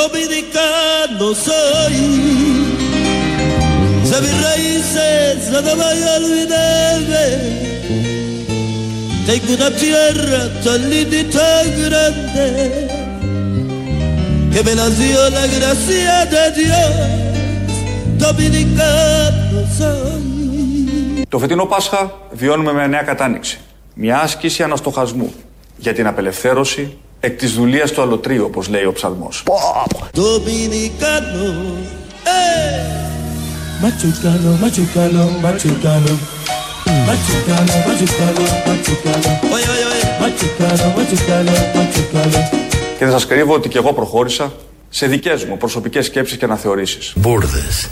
dominicano soy. De mis raíces nada voy a olvidarme. Tengo una tierra tan linda y tan grande que me nació la gracia de Dios. Dominicano soy. Το φετινό Πάσχα βιώνουμε με νέα κατάνοιξη. Μια άσκηση αναστοχασμού για την απελευθέρωση εκ της δουλείας του αλωτρίου, όπως λέει ο ψαλμός. Και δεν σας κρύβω ότι και εγώ προχώρησα σε δικές μου προσωπικές σκέψεις και αναθεωρήσεις. Μπούρδες.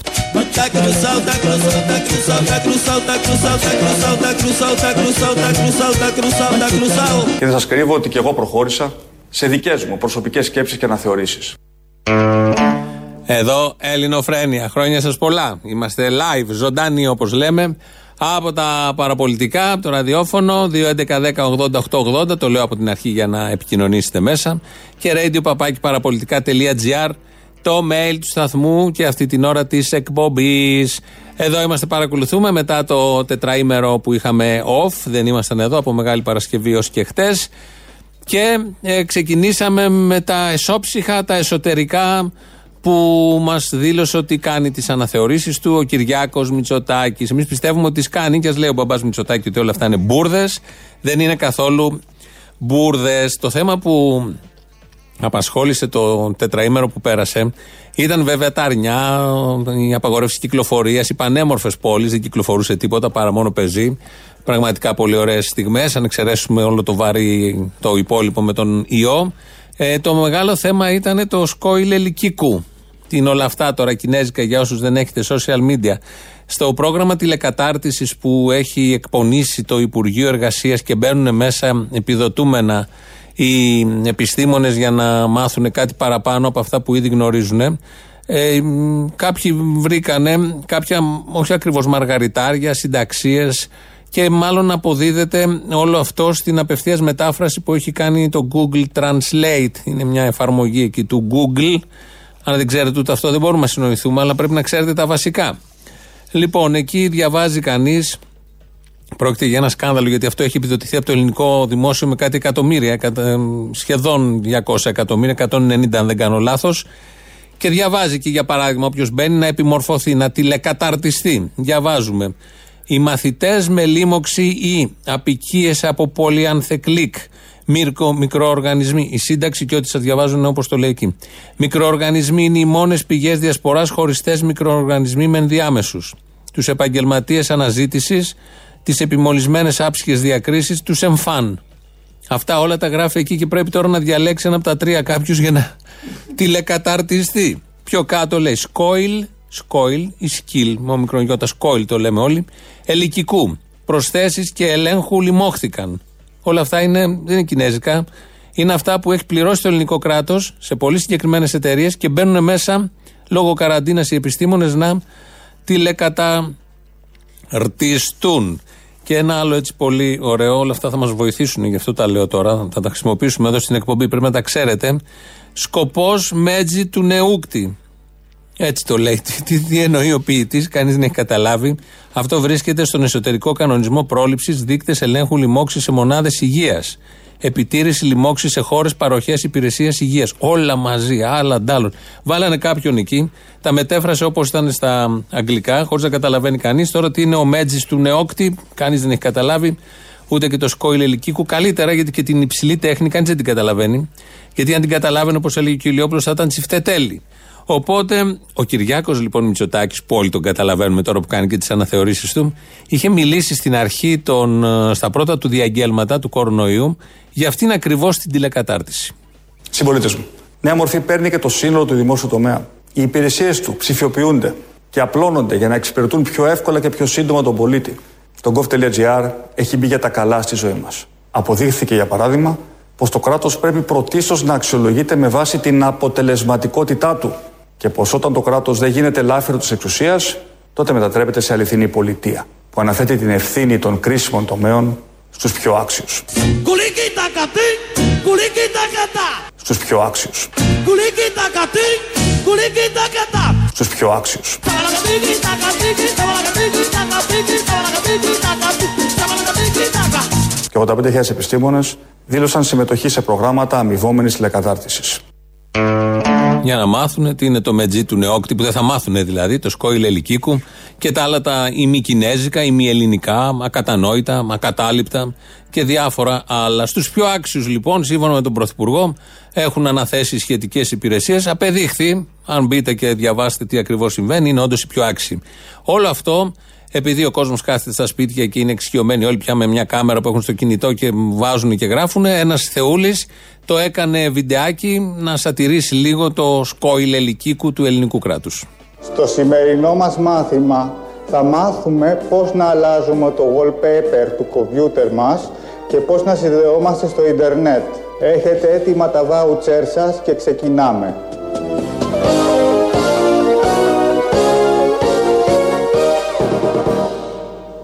Και δεν σας κρύβω ότι και εγώ προχώρησα σε δικές μου προσωπικές σκέψεις και αναθεωρήσεις. Εδώ Ελληνοφρένια. Χρόνια σας πολλά. Είμαστε live, ζωντάνοι όπως λέμε. Από τα παραπολιτικά, από το ραδιόφωνο 2.11.10.80.880. Το λέω από την αρχή για να επικοινωνήσετε μέσα. Και radio παραπολιτικά.gr το mail του σταθμού και αυτή την ώρα της εκπομπής. Εδώ είμαστε, παρακολουθούμε μετά το τετραήμερο που είχαμε off. Δεν ήμασταν εδώ από Μεγάλη Παρασκευή ως και χτες. Και ε, ξεκινήσαμε με τα εσόψυχα, τα εσωτερικά που μας δήλωσε ότι κάνει τις αναθεωρήσεις του ο Κυριάκος Μητσοτάκης. Εμείς πιστεύουμε ότι τις κάνει και ας λέει ο μπαμπάς Μητσοτάκη ότι όλα αυτά είναι μπουρδες. Δεν είναι καθόλου μπουρδες. Το θέμα που απασχόλησε το τετραήμερο που πέρασε ήταν βέβαια τα αρνιά, η απαγορεύση κυκλοφορίας, οι πανέμορφες πόλεις, δεν κυκλοφορούσε τίποτα παρά μόνο πεζή. Πραγματικά πολύ ωραίες στιγμές, αν εξαιρέσουμε όλο το βάρη, το υπόλοιπο με τον ιό. Ε, το μεγάλο θέμα ήταν το σκόιλ ελικίκου. Τι είναι όλα αυτά τώρα κινέζικα για όσους δεν έχετε social media. Στο πρόγραμμα τηλεκατάρτισης που έχει εκπονήσει το Υπουργείο Εργασίας και μπαίνουν μέσα επιδοτούμενα οι επιστήμονες για να μάθουν κάτι παραπάνω από αυτά που ήδη γνωρίζουν. Ε, κάποιοι βρήκανε κάποια, όχι ακριβώς μαργαριτάρια, συνταξίες και μάλλον αποδίδεται όλο αυτό στην απευθείας μετάφραση που έχει κάνει το Google Translate. Είναι μια εφαρμογή εκεί του Google. Αν δεν ξέρετε ούτε αυτό δεν μπορούμε να συνοηθούμε, αλλά πρέπει να ξέρετε τα βασικά. Λοιπόν, εκεί διαβάζει κανείς Πρόκειται για ένα σκάνδαλο γιατί αυτό έχει επιδοτηθεί από το ελληνικό δημόσιο με κάτι εκατομμύρια, σχεδόν 200 εκατομμύρια, 190 αν δεν κάνω λάθος. Και διαβάζει και για παράδειγμα, όποιος μπαίνει να επιμορφωθεί, να τηλεκαταρτιστεί. Διαβάζουμε. Οι μαθητές με λίμωξη ή απικίες από πολυανθεκλικ, μικροοργανισμοί. Η σύνταξη και ό,τι σας διαβάζουν όπως το λέει εκεί. Μικροοργανισμοί είναι οι μόνες πηγές διασποράς χωριστές μικροοργανισμοί με ενδιάμεσου. Τους επαγγελματίες αναζήτησης τις επιμολυσμένες άψυχες διακρίσεις, του εμφάν. Αυτά όλα τα γράφει εκεί και πρέπει τώρα να διαλέξει ένα από τα τρία κάποιους για να τηλεκαταρτιστεί. Πιο κάτω λέει σκόιλ, σκόιλ ή σκύλ, με μικρό γιώτα σκόιλ το λέμε όλοι, ελικικού. Προσθέσεις και ελέγχου λιμόχθηκαν. Όλα αυτά είναι, δεν είναι κινέζικα. Είναι αυτά που έχει πληρώσει το ελληνικό κράτος σε πολύ συγκεκριμένες εταιρείες και μπαίνουν μέσα λόγω καραντίνας οι επιστήμονες να τηλεκαταρτιστούν. Και ένα άλλο έτσι πολύ ωραίο, όλα αυτά θα μας βοηθήσουν, γι' αυτό τα λέω τώρα, θα τα χρησιμοποιήσουμε εδώ στην εκπομπή, πρέπει να τα ξέρετε. Σκοπός μέτζι του νεούκτη. Έτσι το λέει. Τι, τι εννοεί ο ποιητής, κανείς δεν έχει καταλάβει. Αυτό βρίσκεται στον εσωτερικό κανονισμό πρόληψης δείκτες ελέγχου λοιμώξης σε μονάδες υγείας επιτήρηση λοιμώξης σε χώρες παροχές υπηρεσία υγείας. Όλα μαζί, άλλα αντάλλων. Βάλανε κάποιον εκεί, τα μετέφρασε όπως ήταν στα αγγλικά, χωρίς να καταλαβαίνει κανείς. Τώρα τι είναι ο μέτζης του νεόκτη, κανείς δεν έχει καταλάβει. Ούτε και το σκόιλ ελικίκου. Καλύτερα γιατί και την υψηλή τέχνη κανείς δεν την καταλαβαίνει. Γιατί αν την καταλάβαινε, όπως έλεγε ο Κιλιόπουλο, θα ήταν τσιφτετέλη. Οπότε ο Κυριάκος λοιπόν Μητσοτάκης, που όλοι τον καταλαβαίνουμε τώρα που κάνει και τις αναθεωρήσεις του, είχε μιλήσει στην αρχή των, ε, στα πρώτα του διαγγέλματα του κορονοϊού για αυτήν ακριβώς την τηλεκατάρτιση. Συμπολίτες μου, νέα μορφή παίρνει και το σύνολο του δημόσιου τομέα. Οι υπηρεσίες του ψηφιοποιούνται και απλώνονται για να εξυπηρετούν πιο εύκολα και πιο σύντομα τον πολίτη. Το gov.gr έχει μπει για τα καλά στη ζωή μας. Αποδείχθηκε για παράδειγμα πως το κράτος πρέπει πρωτίστως να αξιολογείται με βάση την αποτελεσματικότητά του και πως όταν το κράτος δεν γίνεται λάφυρο της εξουσίας, τότε μετατρέπεται σε αληθινή πολιτεία που αναθέτει την ευθύνη των κρίσιμων τομέων στους πιο άξιους. Στους πιο άξιους. Κουλίκι τακατή, κουλίκι τακατά. Στους πιο άξιους. Ταβαλακατίκι τακατίκι, ταβαλακατίκι τακατίκι, ταβαλακατίκι τακατίκι, ταβαλακατίκι τακα. Και 85.000 επιστήμονες δήλωσαν συμμετοχή σε προγράμματα αμοιβόμενης τηλεκατάρτισης. Για να μάθουν τι είναι το μετζί του νεόκτη, που δεν θα μάθουν δηλαδή, το σκόιλ ελικίκου και τα άλλα τα ημικινέζικα, ημιελληνικά, ακατανόητα, ακατάληπτα και διάφορα άλλα. Στους πιο άξιους λοιπόν, σύμφωνα με τον Πρωθυπουργό, έχουν αναθέσει σχετικές υπηρεσίες. Απεδείχθη, αν μπείτε και διαβάσετε τι ακριβώς συμβαίνει, είναι όντως οι πιο άξιοι. Όλο αυτό επειδή ο κόσμος κάθεται στα σπίτια και είναι εξοικειωμένοι όλοι πια με μια κάμερα που έχουν στο κινητό και βάζουν και γράφουν, ένας Θεούλης το έκανε βιντεάκι να σατυρήσει λίγο το σκόιλ ελικίκου του ελληνικού κράτους. Στο σημερινό μας μάθημα θα μάθουμε πώς να αλλάζουμε το wallpaper του κομπιούτερ μας και πώς να συνδεόμαστε στο ίντερνετ. Έχετε έτοιμα τα βάουτσέρ σας και ξεκινάμε.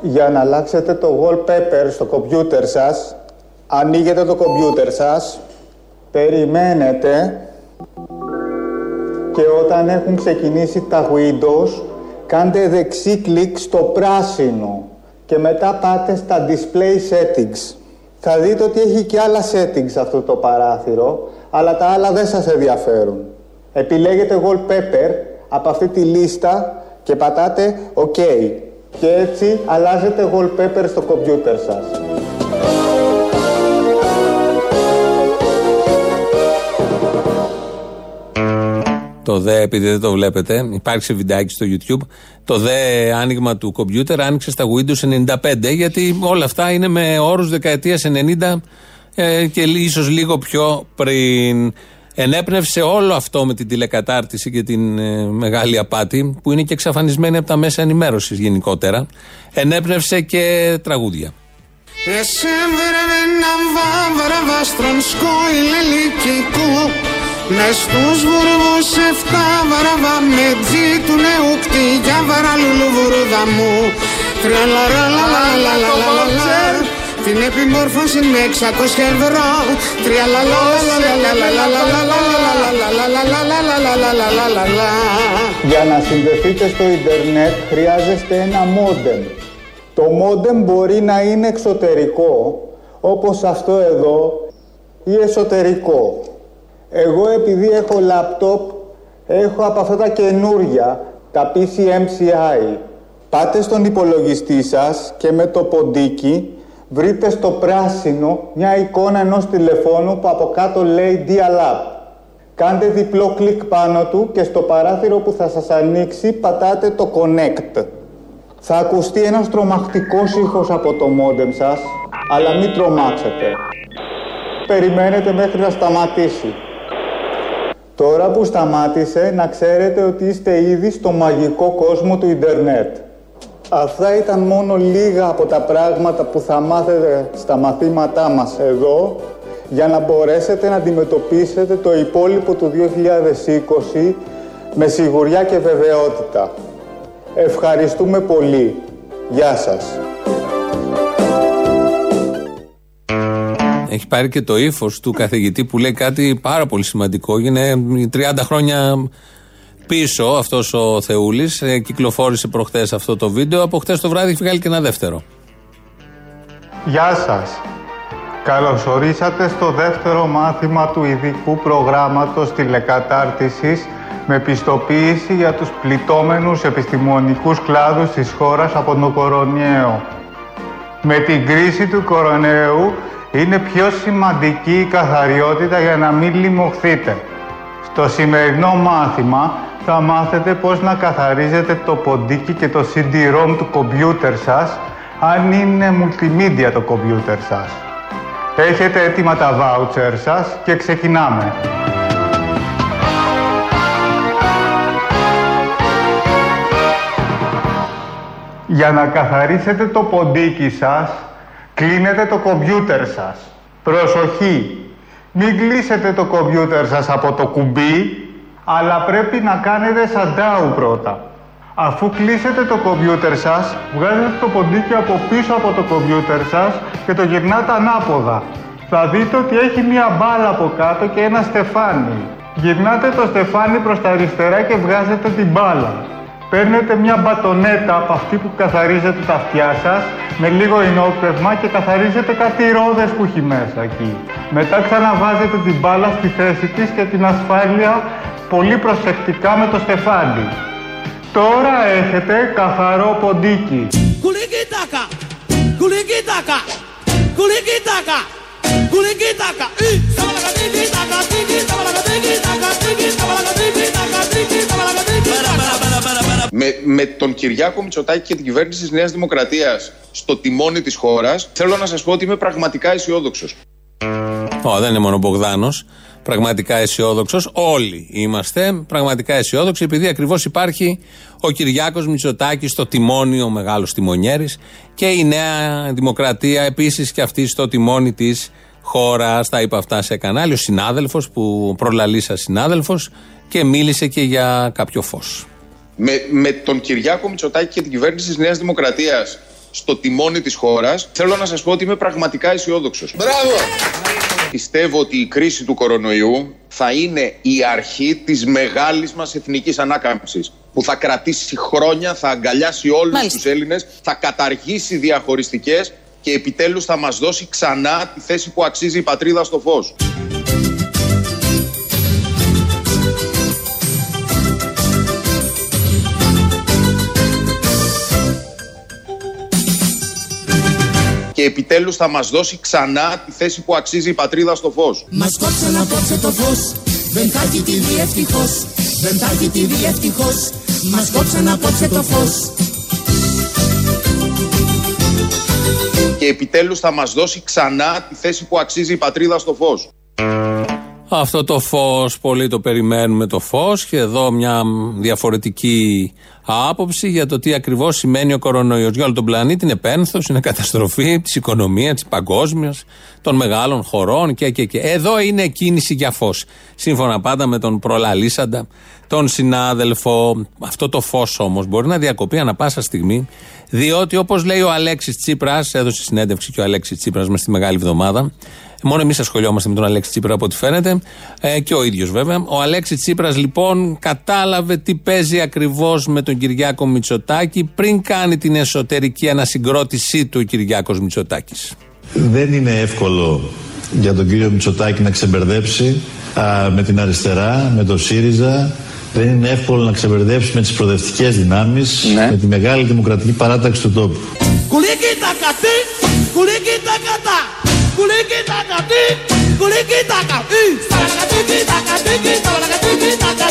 Για να αλλάξετε το wallpaper στο κομπιούτερ σας, ανοίγετε το κομπιούτερ σας, περιμένετε και όταν έχουν ξεκινήσει τα Windows, κάντε δεξί κλικ στο πράσινο και μετά πάτε στα Display Settings. Θα δείτε ότι έχει και άλλα settings αυτό το παράθυρο, αλλά τα άλλα δεν σας ενδιαφέρουν. Επιλέγετε Wallpaper από αυτή τη λίστα και πατάτε OK. Και έτσι αλλάζετε wallpaper στο κομπιούτερ σας. Το δε, επειδή δεν το βλέπετε, υπάρχει σε βιντεάκι στο YouTube. Το δε άνοιγμα του κομπιούτερ άνοιξε στα Windows 95, γιατί όλα αυτά είναι με όρους δεκαετίας 90 ε, και ίσως λίγο πιο πριν. Ενέπνευσε όλο αυτό με την τηλεκατάρτιση και την ε, μεγάλη απάτη, που είναι και εξαφανισμένη από τα μέσα ενημέρωσης γενικότερα. Ενέπνευσε και τραγούδια. Με στους βουρβούς εφτά βαραβά με τζι του νέου κτίγια βαραλούλου βουρούδα μου Τραλαλαλαλαλαλαλαλα την επιμόρφωση με 600 ευρώ Για Εγώ επειδή έχω λάπτοπ, έχω από αυτά τα καινούρια, τα PCMCI. Πάτε στον υπολογιστή σας και με το ποντίκι βρείτε στο πράσινο μια εικόνα ενός τηλεφώνου που από κάτω λέει Dial-Up. Κάντε διπλό κλικ πάνω του και στο παράθυρο που θα σας ανοίξει πατάτε το Connect. Θα ακουστεί ένας τρομακτικός ήχος από το μόντεμ σας, αλλά μην τρομάξετε. Περιμένετε μέχρι να σταματήσει. Τώρα που σταμάτησε, να ξέρετε ότι είστε ήδη στο μαγικό κόσμο του ίντερνετ. Αυτά ήταν μόνο λίγα από τα πράγματα που θα μάθετε στα μαθήματά μας εδώ για να μπορέσετε να αντιμετωπίσετε το υπόλοιπο του 2020 με σιγουριά και βεβαιότητα. Ευχαριστούμε πολύ. Γεια σας. Έχει πάρει και το ύφος του καθηγητή που λέει κάτι πάρα πολύ σημαντικό. Είναι 30 χρόνια πίσω αυτός ο Θεούλης. Ε, κυκλοφόρησε προχθέ αυτό το βίντεο. Από χτες το βράδυ έχει βγάλει και ένα δεύτερο. Γεια σας. Καλωσορίσατε στο δεύτερο μάθημα του ειδικού προγράμματος τηλεκατάρτισης με πιστοποίηση για τους πληττόμενους επιστημονικούς κλάδους της χώρας από τον κορονοϊό. Με την κρίση του κορονοϊού είναι πιο σημαντική η καθαριότητα για να μην λιμωχθείτε. Στο σημερινό μάθημα θα μάθετε πώς να καθαρίζετε το ποντίκι και το CD-ROM του κομπιούτερ σας αν είναι multimedia το κομπιούτερ σας. Έχετε έτοιμα τα voucher σας και ξεκινάμε. Για να καθαρίσετε το ποντίκι σας, κλείνετε το κομπιούτερ σας. Προσοχή! Μην κλείσετε το κομπιούτερ σας από το κουμπί, αλλά πρέπει να κάνετε shutdown πρώτα. Αφού κλείσετε το κομπιούτερ σας, βγάζετε το ποντίκι από πίσω από το κομπιούτερ σας και το γυρνάτε ανάποδα. θα δείτε ότι έχει μία μπάλα από κάτω και ένα στεφάνι. Γυρνάτε το στεφάνι προς τα αριστερά και βγάζετε την μπάλα. Παίρνετε μια μπατονέτα από αυτή που καθαρίζετε τα αυτιά σας με λίγο ενόπνευμα και καθαρίζετε κάτι ρόδες που έχει μέσα εκεί. Μετά ξαναβάζετε την μπάλα στη θέση της και την ασφάλεια πολύ προσεκτικά με το στεφάνι. Τώρα έχετε καθαρό ποντίκι. Kulikitaka, kulikitaka, kulikitaka, kulikitaka. Με, με τον Κυριάκο Μητσοτάκη και την κυβέρνηση της Νέας Δημοκρατίας στο τιμόνι της χώρας, θέλω να σας πω ότι είμαι πραγματικά αισιόδοξος. Ω, δεν είναι μόνο ο Μπογδάνος. Πραγματικά αισιόδοξος. Όλοι είμαστε πραγματικά αισιόδοξοι, επειδή ακριβώς υπάρχει ο Κυριάκος Μητσοτάκης στο τιμόνι, ο μεγάλος τιμονιέρης, και η Νέα Δημοκρατία επίσης και αυτή στο τιμόνι της χώρας. Τα είπα αυτά σε κανάλι. Ο συνάδελφος που προλαλήσα συνάδελφος και μίλησε και για κάποιο φως. Με, με τον Κυριάκο Μητσοτάκη και την κυβέρνηση της Νέας Δημοκρατίας στο τιμόνι της χώρας, θέλω να σας πω ότι είμαι πραγματικά αισιόδοξος. Μπράβο! Πιστεύω ότι η κρίση του κορονοϊού θα είναι η αρχή της μεγάλης μας εθνικής ανάκαμψης που θα κρατήσει χρόνια, θα αγκαλιάσει όλους Μάλιστα. τους Έλληνες, θα καταργήσει διαχωριστικές και επιτέλους θα μας δώσει ξανά τη θέση που αξίζει η πατρίδα στο φως. Και επιτέλους θα μας δώσει ξανά τη θέση που αξίζει η πατρίδα στο φως. Μας κόψαν απόψε το φως Δεν θα έχει TV ευτυχώς Δεν θα έχει TV ευτυχώς Μας κόψαν απόψε το φως Και επιτέλους θα μας δώσει ξανά τη θέση που αξίζει η πατρίδα στο φως. Αυτό το φως, πολύ το περιμένουμε το φως και εδώ μια διαφορετική άποψη για το τι ακριβώς σημαίνει ο κορονοϊός. Για όλο τον πλανήτη είναι πένθος, είναι καταστροφή της οικονομίας, της παγκόσμιας, των μεγάλων χωρών και, και, και. Εδώ είναι κίνηση για φως. Σύμφωνα πάντα με τον προλαλήσαντα, τον συνάδελφο. Αυτό το φως όμως μπορεί να διακοπεί ανα πάσα στιγμή, διότι όπως λέει ο Αλέξης Τσίπρας, έδωσε συνέντευξη και ο Αλέξης Τσίπρας με στη Μεγάλη Εβδομάδα. Μόνο εμείς ασχολιόμαστε με τον Αλέξη Τσίπρα από ό,τι φαίνεται. Ε, και ο ίδιος βέβαια. Ο Αλέξη Τσίπρας λοιπόν κατάλαβε τι παίζει ακριβώς με τον Κυριάκο Μητσοτάκη πριν κάνει την εσωτερική ανασυγκρότησή του ο Κυριάκος Μητσοτάκης. Δεν είναι εύκολο για τον κύριο Μητσοτάκη να ξεμπερδέψει α, με την αριστερά, με το ΣΥΡΙΖΑ. Δεν είναι εύκολο να ξεμπερδέψει με τις προοδευτικές δυνάμεις, Ναι. με τη μεγάλη δημοκρατική παράταξη του τόπου. Kulikitaka, ti, kulikitaka, ta, kulikitaka, ti, kulikitaka. Eh, sabalaga tiki taka, tiki sabalaga tiki taka,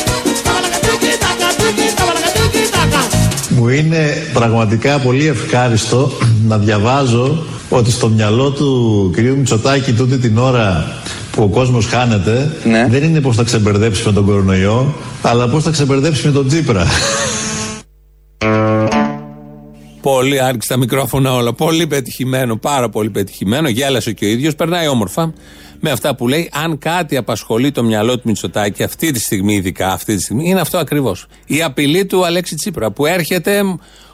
sabalaga tiki taka, tiki sabalaga tiki taka. Μου είναι πραγματικά πολύ ευχάριστο να διαβάζω ότι στο μυαλό του κυρίου Μητσοτάκη τούτη την ώρα που ο κόσμος χάνεται Ναι. δεν είναι πως θα ξεμπερδέψει με τον κορονοϊό αλλά πως θα ξεμπερδέψει με τον Τσίπρα. Πολύ άρχισε τα μικρόφωνα όλα. Πολύ πετυχημένο, πάρα πολύ πετυχημένο. Γέλασε και ο ίδιος. Περνάει όμορφα με αυτά που λέει. Αν κάτι απασχολεί το μυαλό του Μητσοτάκη αυτή τη στιγμή, ειδικά αυτή τη στιγμή, είναι αυτό ακριβώς. Η απειλή του Αλέξη Τσίπρα που έρχεται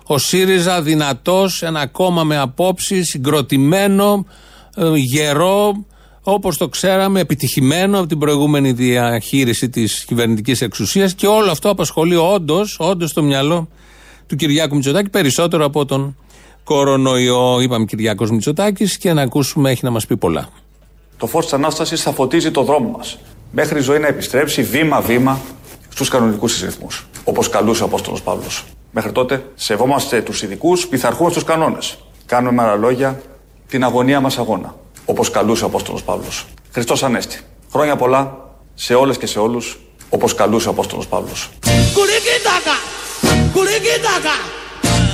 ο ΣΥΡΙΖΑ δυνατός, ένα κόμμα με απόψεις, συγκροτημένο, ε, γερό, όπως το ξέραμε, επιτυχημένο από την προηγούμενη διαχείριση της κυβερνητικής εξουσίας και όλο αυτό απασχολεί όντως όντως το μυαλό του Κυριάκου Μητσοτάκη περισσότερο από τον κορονοϊό. Είπαμε Κυριάκος Μητσοτάκης και να ακούσουμε, έχει να μας πει πολλά. Το φως της Ανάστασης θα φωτίζει το δρόμο μας. Μέχρι η ζωή να επιστρέψει βήμα-βήμα στους κανονικούς της ρυθμούς. Όπως καλούσε ο Απόστολος Παύλος. Μέχρι τότε σεβόμαστε τους ειδικούς, πειθαρχούμε στους κανόνες. Κάνουμε με άλλα λόγια την αγωνία μας αγώνα. Όπως καλούσε ο Απόστολος Παύλος. Χριστός Ανέστη. Χρόνια πολλά σε όλες και σε όλους. Όπως καλούσε ο Απόστολος Παύλος. Kulikitaka,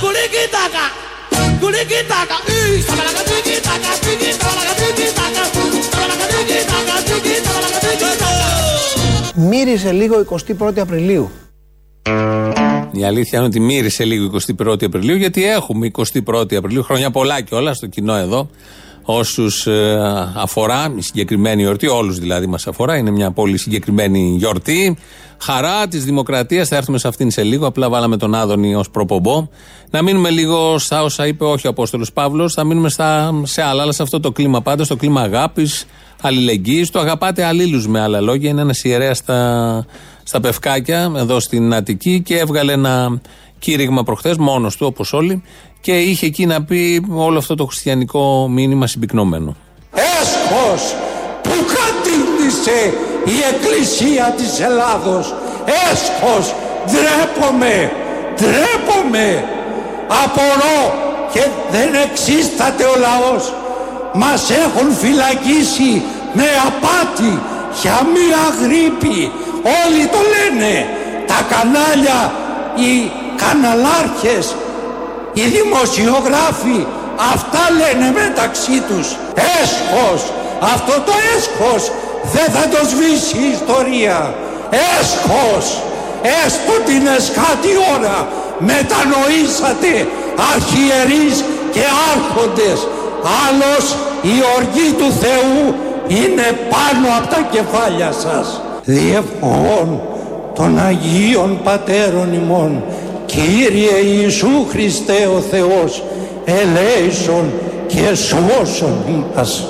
kulikitaka, kulikitaka, kulikitaka. Eh, sabalaga tiki taka, tiki sabalaga tiki taka, sabalaga tiki taka, tiki sabalaga tiki taka. Μύριζε λίγο 21η Απριλίου. Η αλήθεια είναι ότι μύρισε λίγο 21η Απριλίου, γιατί έχουμε 21η Απριλίου, χρόνια πολλά κιόλας στο κοινό εδώ. Όσους αφορά η συγκεκριμένη γιορτή, όλους δηλαδή μας αφορά. Είναι μια πολύ συγκεκριμένη γιορτή. Χαρά της Δημοκρατίας, θα έρθουμε σε αυτήν σε λίγο. Απλά βάλαμε τον Άδωνη ως προπομπό. Να μείνουμε λίγο στα όσα είπε όχι ο Απόστολος Παύλος, θα μείνουμε στα, σε άλλα, αλλά σε αυτό το κλίμα πάντα, στο κλίμα αγάπης, αλληλεγγύης. Το αγαπάτε αλλήλους με άλλα λόγια. Είναι ένας ιερέας στα, στα Πευκάκια, εδώ στην Αττική και έβγαλε ένα κήρυγμα προχθές, μόνος του όπως όλοι, και είχε εκεί να πει όλο αυτό το χριστιανικό μήνυμα συμπυκνωμένο. Έσχος που κατήντησε η Εκκλησία της Ελλάδος. Έσχος, ντρέπομαι, ντρέπομαι. Απορώ και δεν εξίσταται ο λαός. Μας έχουν φυλακίσει με απάτη για μία γρήπη. Όλοι το λένε. Τα κανάλια, οι καναλάρχες, οι δημοσιογράφοι αυτά λένε μεταξύ τους έσχος αυτό το έσχος δεν θα το σβήσει η ιστορία. Έσχος έστω την εσχάτη ώρα μετανοήσατε αρχιερείς και άρχοντες. Άλλος η οργή του Θεού είναι πάνω από τα κεφάλια σας. Διευχών των Αγίων Πατέρων ημών Κύριε Ιησού Χριστέ ο Θεός ελέησον και σώσον μας.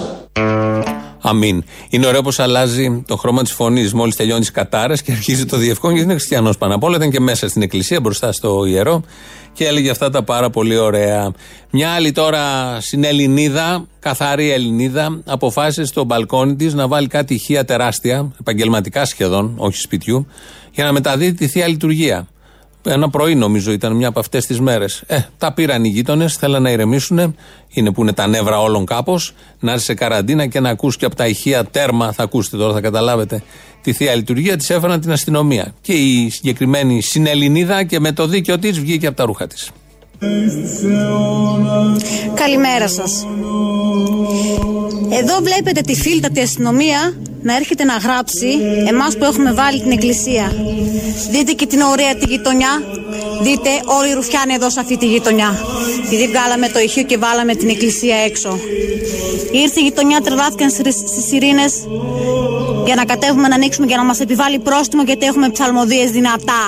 Αμήν. Είναι ωραίο πως αλλάζει το χρώμα της φωνής μόλις τελειώνει τι κατάρε και αρχίζει το διευκόν γιατί είναι χριστιανός πάνω απ' όλα. Ήταν και μέσα στην εκκλησία μπροστά στο ιερό και έλεγε αυτά τα πάρα πολύ ωραία. Μια άλλη τώρα συνελληνίδα, καθαρή Ελληνίδα, αποφάσισε στο μπαλκόνι της να βάλει κάτι ηχεία τεράστια, επαγγελματικά σχεδόν, όχι σπιτιού, για να μεταδίδει τη θεία λειτουργία. Ένα πρωί νομίζω ήταν μια από αυτές τις μέρες. Ε, τα πήραν οι γείτονες, θέλαν να ηρεμήσουν. Είναι που είναι τα νεύρα όλων κάπως. Να είσαι σε καραντίνα και να ακούς και από τα ηχεία τέρμα, θα ακούσετε τώρα, θα καταλάβετε τη θεία λειτουργία. Της έφεραν την αστυνομία. Και η συγκεκριμένη συνελληνίδα και με το δίκαιο της βγήκε από τα ρούχα της. Καλημέρα σας. Εδώ βλέπετε τη φίλτατη αστυνομία να έρχεται να γράψει εμάς που έχουμε βάλει την εκκλησία. Δείτε και την ωραία τη γειτονιά. Δείτε όλοι οι ρουφιάνοι εδώ σε αυτή τη γειτονιά. Επειδή βγάλαμε το ηχείο και βάλαμε την εκκλησία έξω. Ήρθε η γειτονιά, τρελάθηκαν στις ειρήνες για να κατέβουμε να ανοίξουμε και να μας επιβάλλει πρόστιμο γιατί έχουμε ψαλμοδίες δυνατά.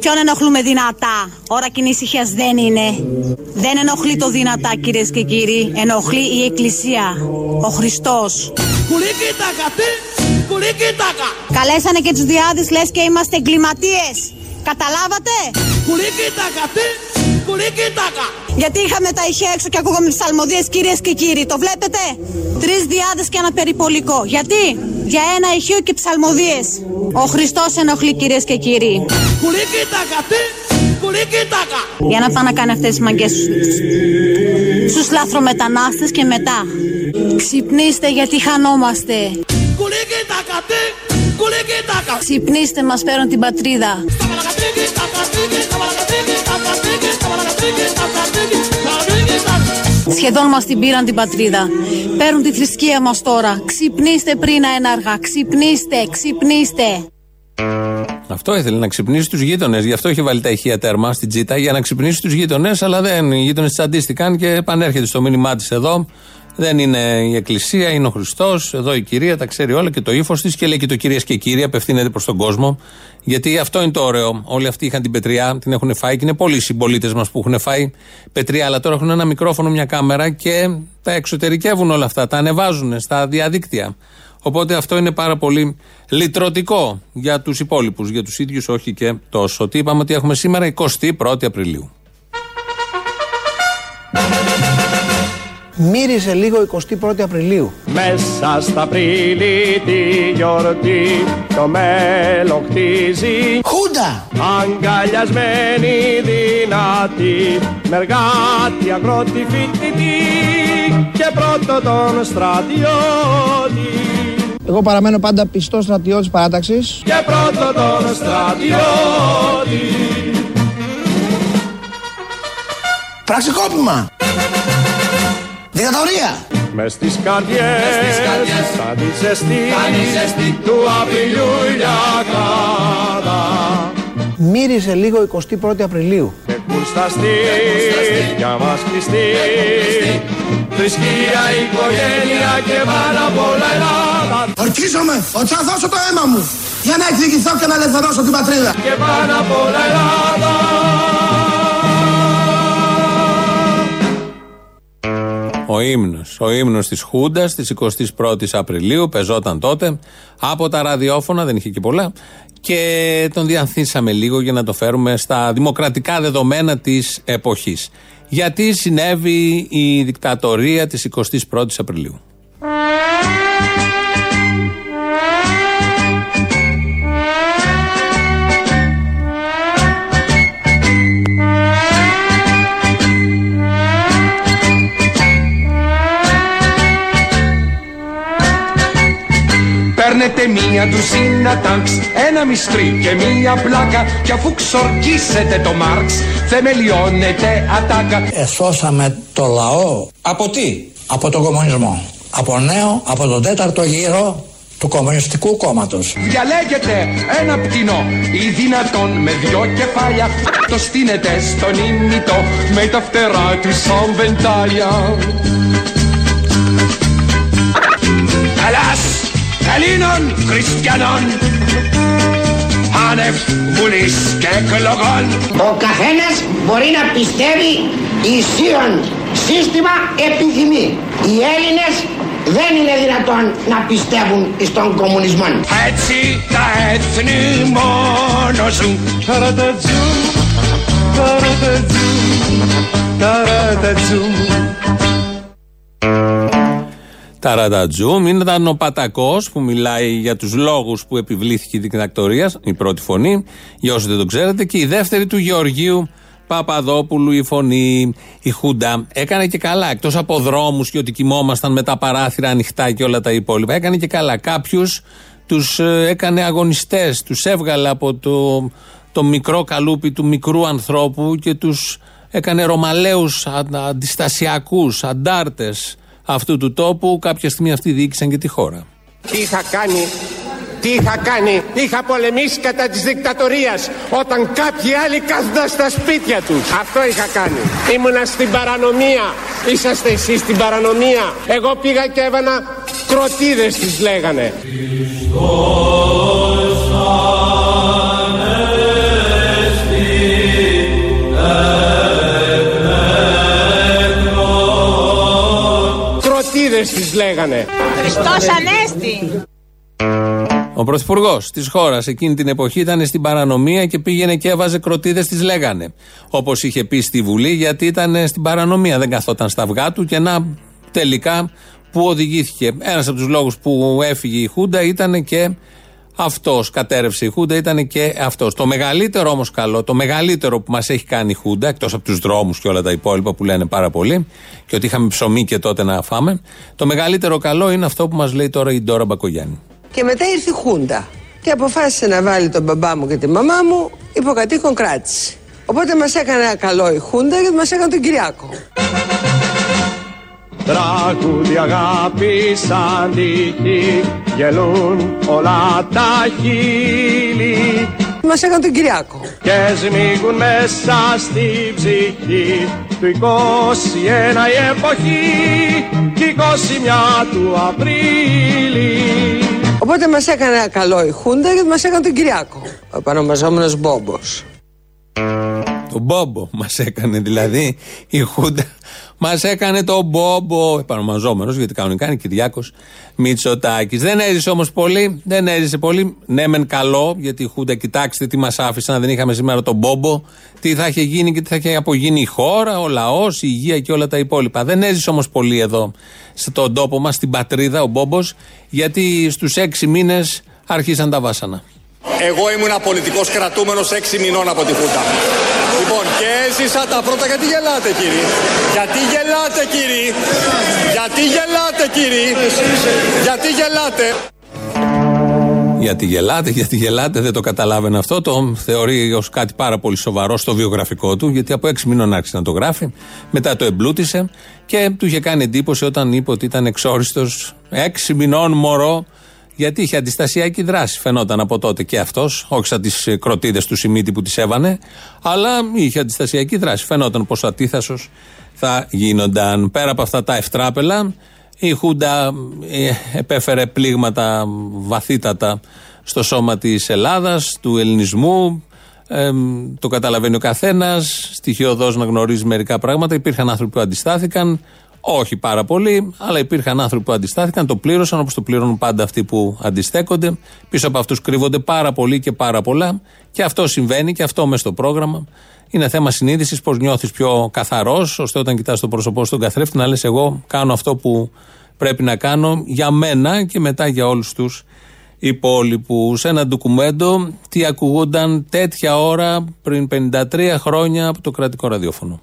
Ποιον ενοχλούμε δυνατά; Ώρα κοινή ησυχίας δεν είναι. Δεν ενοχλεί το δυνατά, κυρίες και κύριοι. Ενοχλεί η Εκκλησία. Ο Χριστό. Καλέσανε και τους διάδες, λες και είμαστε εγκληματίες. Καταλάβατε; Γιατί είχαμε τα ηχεία έξω και ακούγαμε ψαλμοδίε, κυρίες και κύριοι. Το βλέπετε; Τρεις διάδες και ένα περιπολικό. Γιατί; Για ένα ηχείο και ψαλμοδίε. Ο Χριστός ενοχλεί, κυρίες και κύριοι. Για να πάνε να κάνει αυτές τις μαγκές στους λάθρομετανάστες και μετά. Ξυπνήστε γιατί χανόμαστε. Ξυπνήστε μας φέρουν την πατρίδα. Σχεδόν μας την πήραν την πατρίδα. Παίρνουν τη θρησκεία μας τώρα. Ξυπνήστε πριν αέναργα. Ξυπνήστε, ξυπνήστε. Αυτό ήθελε να ξυπνήσει τους γείτονες. Γι' αυτό είχε βάλει τα ηχεία τέρμα στην τσίτα για να ξυπνήσει τους γείτονες. Αλλά δεν. Οι γείτονες τσαντίστηκαν και επανέρχεται στο μήνυμά της εδώ. Δεν είναι η Εκκλησία, είναι ο Χριστός. Εδώ η κυρία τα ξέρει όλα και το ύφος της και λέει και το κυρίες και κύριοι, απευθύνεται προς τον κόσμο. Γιατί αυτό είναι το ωραίο. Όλοι αυτοί είχαν την πετριά, την έχουν φάει και είναι πολλοί οι συμπολίτες μας που έχουν φάει πετριά. Αλλά τώρα έχουν ένα μικρόφωνο, μια κάμερα και τα εξωτερικεύουν όλα αυτά. Τα ανεβάζουν στα διαδίκτυα. Οπότε αυτό είναι πάρα πολύ λυτρωτικό για τους υπόλοιπους. Για τους ίδιους όχι και τόσο. Τι είπαμε ότι έχουμε σήμερα 21η Απριλίου. Μύριζε λίγο 21η Απριλίου. Μέσα στα Απρίλη τη γιορτή το μέλλον χτίζει Χούντα! Αγκαλιασμένη δυνατή Μεργάτη αγρότη φοιτητή Και πρώτο τον στρατιώτη Εγώ παραμένω πάντα πιστός στρατιώτης παράταξης. Και πρώτο τον στρατιώτη Πραξικόπημα! Δικτατορία! Μες στις καρδιές, σαν τη ζεστή, του Απριλιού ηλιακάδα Μύριζε λίγο 21η Απριλίου. και Πουν στα στήθια μας κλειστεί Θρησκεία, οικογένεια και πάνω απ' όλα Ελλάδα Ορκίζομαι ότι θα δώσω το αίμα μου για να εκδικηθώ και να ελευθερώσω την πατρίδα. Και πάνω απ' όλα Ελλάδα Ο ύμνος. Ο ύμνος της Χούντας της 21η Απριλίου πεζόταν τότε από τα ραδιόφωνα, δεν είχε και πολλά. Και τον διανθίσαμε λίγο για να το φέρουμε στα δημοκρατικά δεδομένα της εποχής. Γιατί συνέβη η δικτατορία της 21η Απριλίου. Μία ντουζίνα τάγκς, ένα μυστρί και μία πλάκα Κι αφού ξορκίσετε το Μάρξ, θεμελιώνετε ατάκα Εσώσαμε το λαό. Από τι; Από τον κομμουνισμό. Από νέο, από τον τέταρτο γύρο του Κομμουνιστικού Κόμματος. Διαλέγετε ένα πτηνό ή δυνατόν με δυο κεφάλια Το στείνετε στον ήμιτο με τα φτερά του σαν βεντάλια Ελλάς Ελλήνων Χριστιανών Άνευ βουλής και εκλογών Ο καθένας μπορεί να πιστεύει ισίων σύστημα επιθυμεί. Οι Έλληνες δεν είναι δυνατόν να πιστεύουν στον κομμουνισμό. Έτσι τα έθνη μόνο ζουν Ταρατατζούμ, ταρατατζούμ, ταρατατζούμ Ταραντατζούμ ήταν ο Πατακό που μιλάει για τους λόγους που επιβλήθηκε η δικτατορία, η πρώτη φωνή, για όσοι δεν το ξέρετε, και η δεύτερη του Γεωργίου Παπαδόπουλου, η φωνή, η Χούντα. Έκανε και καλά, εκτός από δρόμους και ότι κοιμόμασταν με τα παράθυρα ανοιχτά και όλα τα υπόλοιπα. Έκανε και καλά. Κάποιους τους έκανε αγωνιστές, τους έβγαλε από το, το μικρό καλούπι του μικρού ανθρώπου και τους έκανε ρωμαλαίους αντιστασιακούς, αντάρτες αυτού του τόπου. Κάποια στιγμή αυτοί διοίκησαν και τη χώρα. Τι είχα κάνει, τι είχα κάνει, είχα πολεμήσει κατά της δικτατορίας όταν κάποιοι άλλοι κάθονταν στα σπίτια τους. Αυτό είχα κάνει. Ήμουνα στην παρανομία. Είσαστε εσείς στην παρανομία. Εγώ πήγα και έβανα κροτίδες τις λέγανε. Κροτίδες τις λέγανε. Χριστός Ανέστη. Ο πρωθυπουργός της χώρας εκείνη την εποχή ήταν στην παρανομία και πήγαινε και έβαζε κροτίδες, τι λέγανε. Όπως είχε πει στη Βουλή, γιατί ήταν στην παρανομία, δεν καθόταν στα αυγά του και να τελικά που οδηγήθηκε. Ένας από τους λόγους που έφυγε η Χούντα ήταν και αυτός. Κατέρευσε η Χούντα, ήταν και αυτός. Το μεγαλύτερο όμως καλό, το μεγαλύτερο που μας έχει κάνει η Χούντα, εκτός από τους δρόμους και όλα τα υπόλοιπα που λένε πάρα πολύ, και ότι είχαμε ψωμί και τότε να φάμε, το μεγαλύτερο καλό είναι αυτό που μας λέει τώρα η Ντόρα Μπακογιάννη. Και μετά ήρθε η Χούντα και αποφάσισε να βάλει τον μπαμπά μου και τη μαμά μου υποκατοίκον κράτηση. Οπότε μας έκανε ένα καλό η Χούντα γιατί μας έκανε τον Κυριάκο. Τραγούδι αγάπη σαν τύχη γελούν όλα τα χείλη Μας έκανε τον Κυριάκο. και σμίγουν μέσα στη ψυχή του 21 η εποχή και 21 του Απρίλη Οπότε μας έκανε ένα καλό η Χούντα γιατί μας έκανε τον Κυριάκο. Ο επανομαζόμενος Μπόμπος. Το Μπόμπο μας έκανε δηλαδή η Χούντα. Μας έκανε το Μπόμπο. Επανομαζόμενο, γιατί κανονικά είναι Κυριάκος Μητσοτάκης. Δεν έζησε όμως πολύ. Δεν έζησε πολύ. Ναι, μεν καλό, γιατί η Χούντα, κοιτάξτε τι μας άφησαν. Αν δεν είχαμε σήμερα τον Μπόμπο, τι θα είχε γίνει και τι θα είχε απογίνει η χώρα, ο λαός, η υγεία και όλα τα υπόλοιπα. Δεν έζησε όμως πολύ εδώ, στον τόπο μας, στην πατρίδα, ο Μπόμπος, γιατί στους έξι μήνες άρχισαν τα βάσανα. Εγώ ήμουν πολιτικός κρατούμενος 6 μηνών από τη Χούντα. Λοιπόν, και έζησα τα πρώτα. Γιατί γελάτε, κύριε; Γιατί γελάτε, κύριε; Γιατί γελάτε, κύριε; Γιατί γελάτε; Γιατί γελάτε, γιατί γελάτε, δεν το καταλάβαινε αυτό. Το θεωρεί ως κάτι πάρα πολύ σοβαρό στο βιογραφικό του, γιατί από έξι μήνων άρχισε να το γράφει. Μετά το εμπλούτησε και του είχε κάνει εντύπωση όταν είπε ότι ήταν εξόριστος έξι μηνών μωρό Γιατί είχε αντιστασιακή δράση, φαινόταν από τότε και αυτός, όχι σαν τι κροτίδες του Σιμίτη που τις έβανε, αλλά είχε αντιστασιακή δράση. Φαινόταν πως αντίθασο θα γίνονταν. Πέρα από αυτά τα ευτράπελα, η Χούντα ε, επέφερε πλήγματα βαθύτατα στο σώμα της Ελλάδας, του ελληνισμού. Ε, το καταλαβαίνει ο καθένας. Στοιχειοδός να γνωρίζει μερικά πράγματα. Υπήρχαν άνθρωποι που αντιστάθηκαν. Όχι πάρα πολύ, αλλά υπήρχαν άνθρωποι που αντιστάθηκαν, το πλήρωσαν όπως το πληρώνουν πάντα αυτοί που αντιστέκονται. Πίσω από αυτούς κρύβονται πάρα πολλοί και πάρα πολλά. Και αυτό συμβαίνει και αυτό μέσα στο πρόγραμμα. Είναι θέμα συνείδησης, πώς νιώθεις πιο καθαρός, ώστε όταν κοιτάς το πρόσωπό στον καθρέφτη να λες: Εγώ κάνω αυτό που πρέπει να κάνω για μένα και μετά για όλους τους υπόλοιπους. Σε ένα ντοκουμέντο τι ακουγούνταν τέτοια ώρα πριν 53 χρόνια από το κρατικό ραδιόφωνο.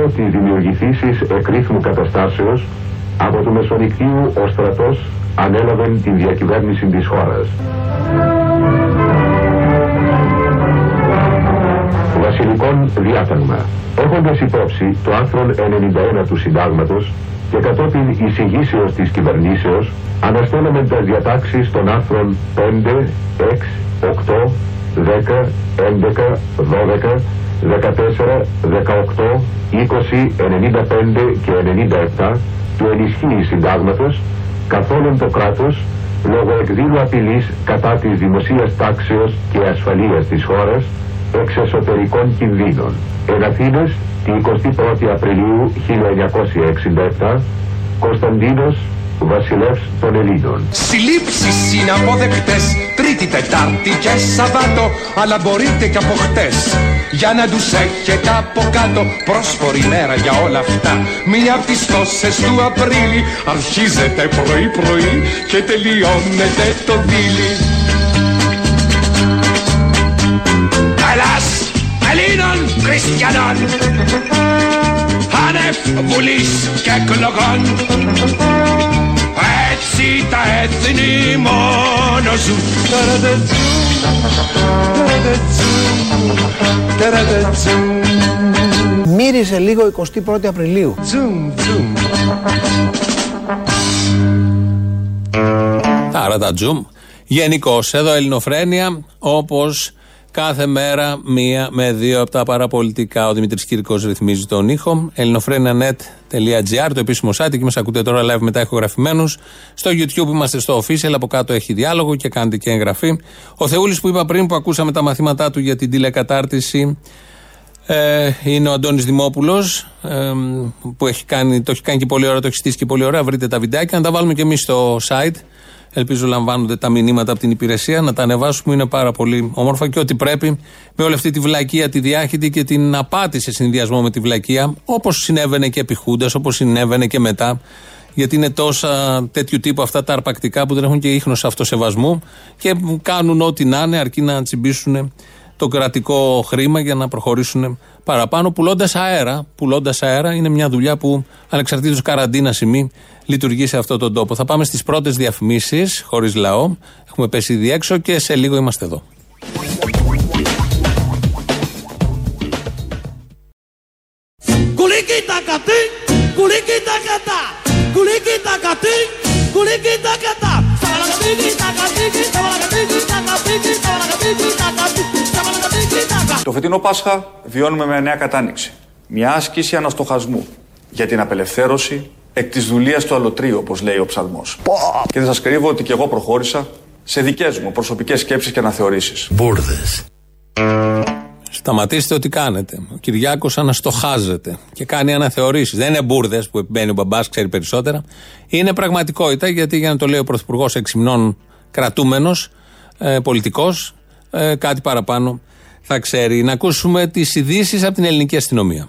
Λόγω τη δημιουργηθήσης εκρήθμου καταστάσεως από το Μεσονικτίου ο στρατός ανέλαβε την διακυβέρνηση της χώρας. Βασιλικών διάταγμα. Έχοντας υπόψη το άρθρο 91 του συντάγματος και κατόπιν εισηγήσεως της κυβερνήσεως αναστέλαμε τα διατάξεις των άρθρων 5, 6, 8, 10, 11, 12, 14, 18, 20, 95 και 97 του ενισχύει συντάγματος καθόλου το κράτος λόγω εκδήλου απειλής κατά της δημοσίας τάξεως και ασφαλείας της χώρας εξ εσωτερικών κινδύνων. Εν Αθήνες, την 21η Απριλίου 1967, Κωνσταντίνος βασιλεύς των Ελλήνων. Συλλήψεις είναι αποδεκτές Τρίτη, Τετάρτη και Σαββάτο Αλλά μπορείτε και από χτες. Για να τους έχετε από κάτω Πρόσφορη μέρα για όλα αυτά. Μία από τις τόσες του Απρίλη Αρχίζεται πρωί πρωί Και τελειώνεται το δίλη Ελλάς Ελλήνων Χριστιανών Άνευ Βουλής και εκλογών έτσι τα έθνη μόνο ζουν Μύριζε λίγο 21η Απριλίου. Άρα τα τζουμ. Γενικώ, εδώ Ελληνοφρένια, όπως Κάθε μέρα μία με δύο από τα παραπολιτικά. Ο Δημήτρης Κύρκος ρυθμίζει τον ήχο. ελληνοφρένια.net.gr, το επίσημο site. Εκεί μας ακούτε τώρα live μετά ηχογραφημένους. Στο YouTube είμαστε στο official. Από κάτω έχει διάλογο και κάνετε και εγγραφή. Ο Θεούλης που είπα πριν που ακούσαμε τα μαθήματά του για την τηλεκατάρτιση. Ε, είναι ο Αντώνης Δημόπουλος ε, που έχει κάνει, το έχει κάνει και πολύ ωραία, το έχει στήσει και πολύ ωραία. Βρείτε τα βιντεάκια να τα βάλουμε και εμείς στο site Ελπίζω λαμβάνονται τα μηνύματα από την υπηρεσία, να τα ανεβάσουμε. Είναι πάρα πολύ όμορφα και ό,τι πρέπει με όλη αυτή τη βλακεία, τη διάχυτη και την απάτη σε συνδυασμό με τη βλακεία, όπως συνέβαινε και επί Χούντας, όπως συνέβαινε και μετά. Γιατί είναι τόσα τέτοιου τύπου αυτά τα αρπακτικά που δεν έχουν και ίχνος αυτοσεβασμού και κάνουν ό,τι να είναι, αρκεί να τσιμπήσουν το κρατικό χρήμα για να προχωρήσουν παραπάνω, πουλώντας αέρα. Πουλώντας αέρα είναι μια δουλειά που ανεξαρτήτως καραντίνα σημεί λειτουργεί σε αυτόν τον τόπο. Θα πάμε στις πρώτες διαφημίσεις, χωρίς λαό. Έχουμε πέσει ήδη έξω και σε λίγο είμαστε εδώ. Το φετινό Πάσχα βιώνουμε μια νέα κατάνοιξη. Μια άσκηση αναστοχασμού για την απελευθέρωση εκ της δουλείας του αλωτρίου, όπως λέει ο ψαλμός. Και δεν σας κρύβω ότι και εγώ προχώρησα σε δικές μου προσωπικές σκέψεις και αναθεωρήσεις. Μπούρδες. Σταματήστε ό,τι κάνετε. Ο Κυριάκος αναστοχάζεται και κάνει αναθεωρήσεις. Δεν είναι μπουρδες που μπαίνει ο μπαμπάς, ξέρει περισσότερα. Είναι πραγματικότητα γιατί για να το λέει ο Πρωθυπουργός εξυμνών κρατούμενος, ε, πολιτικός, ε, κάτι παραπάνω θα ξέρει. Να ακούσουμε τις ειδήσεις από την ελληνική αστυνομία.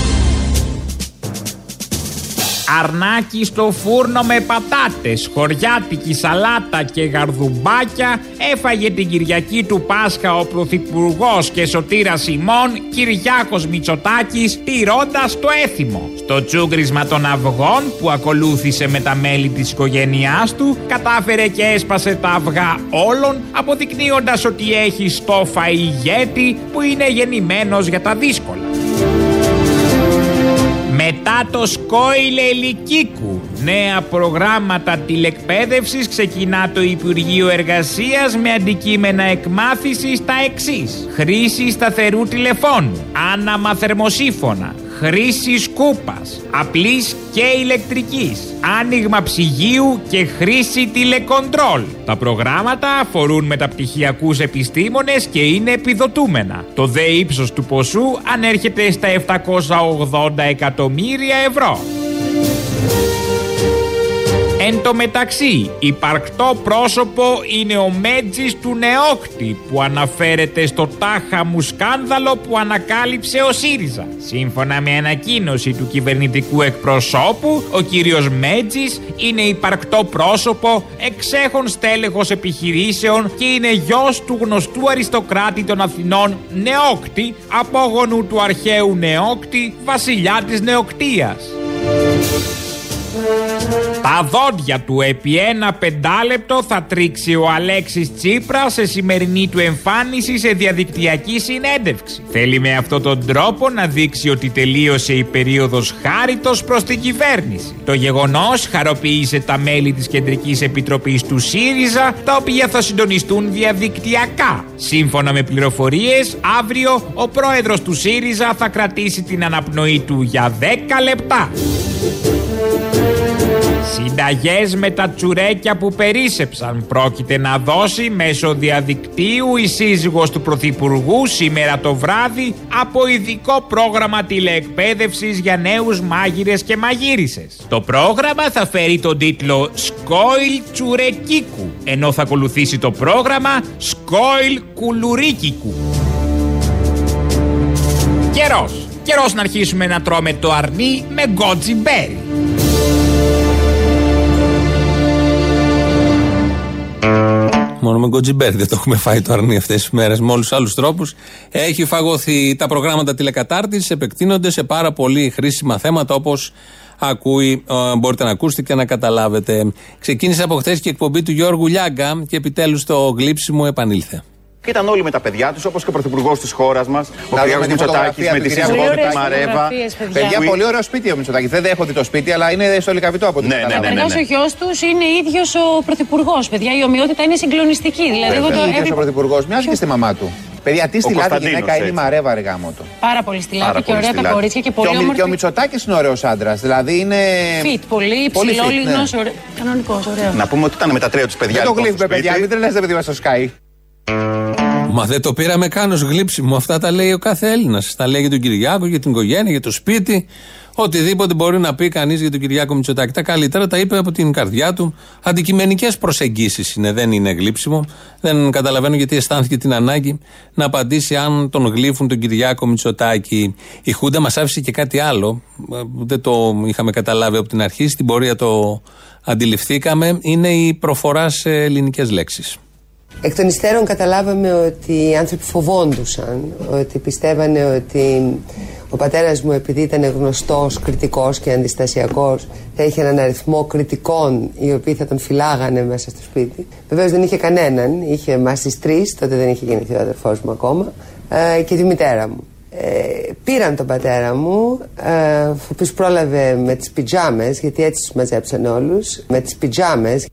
Αρνάκι στο φούρνο με πατάτες, χωριάτικη σαλάτα και γαρδουμπάκια έφαγε την Κυριακή του Πάσχα ο Πρωθυπουργός και σωτήρα Σιμών Κυριάκος Μητσοτάκης τηρώντας το έθιμο. Στο τσούγκρισμα των αυγών που ακολούθησε με τα μέλη της οικογένειάς του κατάφερε και έσπασε τα αυγά όλων αποδεικνύοντας ότι έχει στόφα ηγέτη που είναι γεννημένος για τα δύσκολα. Μετά το Σκόιλε Λυκίκου, νέα προγράμματα τηλεκπαίδευσης ξεκινά το Υπουργείο Εργασίας με αντικείμενα εκμάθησης τα εξής. Χρήση σταθερού τηλεφώνου, άναμα θερμοσύφωνα, χρήσης σκούπας, απλής και ηλεκτρικής, άνοιγμα ψυγείου και χρήση τηλεκοντρόλ. Τα προγράμματα αφορούν μεταπτυχιακούς επιστήμονες και είναι επιδοτούμενα. Το δε ύψος του ποσού ανέρχεται στα 780 εκατομμύρια ευρώ. Εν τω μεταξύ, υπαρκτό πρόσωπο είναι ο Μέτζης του Νεόκτη που αναφέρεται στο τάχα μου σκάνδαλο που ανακάλυψε ο ΣΥΡΙΖΑ. Σύμφωνα με ανακοίνωση του κυβερνητικού εκπροσώπου, ο κύριος Μέτζης είναι υπαρκτό πρόσωπο, εξέχον στέλεχος επιχειρήσεων και είναι γιος του γνωστού αριστοκράτη των Αθηνών Νεόκτη, απόγονου του αρχαίου Νεόκτη, βασιλιά της Νεοκτίας. Τα δόντια του επί ένα πεντάλεπτο θα τρίξει ο Αλέξης Τσίπρα σε σημερινή του εμφάνιση σε διαδικτυακή συνέντευξη. Θέλει με αυτόν τον τρόπο να δείξει ότι τελείωσε η περίοδος χάριτος προς την κυβέρνηση. Το γεγονός χαροποίησε τα μέλη της Κεντρικής Επιτροπής του ΣΥΡΙΖΑ, τα οποία θα συντονιστούν διαδικτυακά. Σύμφωνα με πληροφορίες, αύριο ο πρόεδρος του ΣΥΡΙΖΑ θα κρατήσει την αναπνοή του για 10 λεπτά. Συνταγές με τα τσουρέκια που περίσεψαν πρόκειται να δώσει μέσω διαδικτύου η σύζυγος του Πρωθυπουργού σήμερα το βράδυ από ειδικό πρόγραμμα τηλεεκπαίδευσης για νέους μάγειρες και μαγείρισες. Το πρόγραμμα θα φέρει τον τίτλο Σκόιλ Τσουρεκίκου ενώ θα ακολουθήσει το πρόγραμμα Σκόιλ Κουλουρίκικου. Καιρός. Καιρός να αρχίσουμε να τρώμε το αρνί με γκότζι μπέρι. Μόνο με γκοτζιμπέρ δεν το έχουμε φάει το αρνί αυτές τις μέρες. Με όλους τους άλλους τρόπους έχει φαγωθεί. Τα προγράμματα τηλεκατάρτισης επεκτείνονται σε πάρα πολύ χρήσιμα θέματα όπως ακούει, ε, μπορείτε να ακούσετε και να καταλάβετε. Ξεκίνησε από χθες και η εκπομπή του Γιώργου Λιάγκα και επιτέλους το γλύψιμο επανήλθε. Και ήταν όλοι με τα παιδιά τους, όπως και ο πρωθυπουργός της χώρας μας, ο κ. Μητσοτάκης, με τη σύζυγό του, της Μαρέβα. Παιδιά, πολύ ωραίο σπίτι ο Μητσοτάκης. Δεν έχω δει το σπίτι, αλλά είναι στο Λικαβιτό από την ναι, ναι, ναι, Ο γιος τους είναι ίδιος ο πρωθυπουργός. Παιδιά, η ομοιότητα είναι συγκλονιστική. Δηλαδή, εγώ το ίδιος ο πρωθυπουργός μοιάζει και στη μαμά του. Παιδιά, τι στυλάτη γυναίκα είναι η Μαρέβα, ρε γάμο του. Πάρα πολύ στυλάτη και ωραία τα κορίτσια και πολύ όμορφη. Και ο Μητσοτάκης είναι ωραίος άντρας. Δηλαδή είναι. Φιτ, πολύ ψηλό λινό, κανονικός, ωραίος. Να πούμε ότι ήταν με τα τρία τους παιδιά. Δεν το γλύφουμε, παιδιά, μην τρελαίνετε παιδί μας στο Sky. Μα δεν το πήραμε καν ως γλύψιμο. Αυτά τα λέει ο κάθε Έλληνας. Τα λέει για τον Κυριάκο, για την οικογένεια, για το σπίτι. Οτιδήποτε μπορεί να πει κανείς για τον Κυριάκο Μητσοτάκη. Τα καλύτερα τα είπε από την καρδιά του. Αντικειμενικές προσεγγίσεις είναι, δεν είναι γλύψιμο. Δεν καταλαβαίνω γιατί αισθάνθηκε την ανάγκη να απαντήσει αν τον γλύφουν τον Κυριάκο Μητσοτάκη. Η Χούντα μας άφησε και κάτι άλλο. Δεν το είχαμε καταλάβει από την αρχή. Στην πορεία το αντιληφθήκαμε. Είναι η προφορά σε ελληνικές λέξεις. Εκ των υστέρων καταλάβαμε ότι οι άνθρωποι φοβόντουσαν, ότι πιστεύανε ότι ο πατέρας μου επειδή ήταν γνωστός, κριτικός και αντιστασιακός θα είχε έναν αριθμό κριτικών οι οποίοι θα τον φυλάγανε μέσα στο σπίτι. Βεβαίως δεν είχε κανέναν, είχε εμάς τις τρεις, τότε δεν είχε γεννηθεί ο αδερφός μου ακόμα ε, και τη μητέρα μου. Ε, πήραν τον πατέρα μου, ε, ο οποίος πρόλαβε με τις πιτζάμες, γιατί έτσι τους μαζέψαν όλους, με τις πιτζάμες.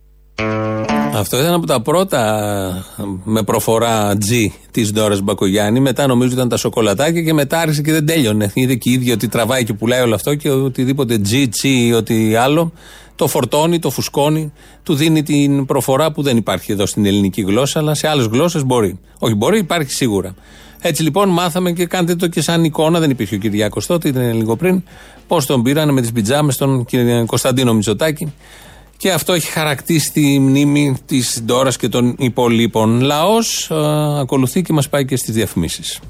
Αυτό ήταν από τα πρώτα με προφορά G της Ντόρα Μπακογιάννη. Μετά νομίζω ήταν τα σοκολατάκια και μετά άρχισε και δεν τέλειωνε. Είδε και η ίδια ότι τραβάει και πουλάει όλο αυτό και οτιδήποτε G, G ή ό,τι άλλο το φορτώνει, το φουσκώνει, του δίνει την προφορά που δεν υπάρχει εδώ στην ελληνική γλώσσα, αλλά σε άλλες γλώσσες μπορεί. Όχι, μπορεί, υπάρχει σίγουρα. Έτσι λοιπόν μάθαμε και κάντε το και σαν εικόνα, δεν υπήρχε ο Κυριάκος τότε, ήταν λίγο πριν, πώς τον πήρανε με τις πιτζάμες στον Κωνσταντίνο Μητσοτάκη και αυτό έχει χαρακτήσει τη μνήμη της Ντόρας και των υπολείπων. Λαός ακολουθεί και μας πάει και στις διαφημίσεις.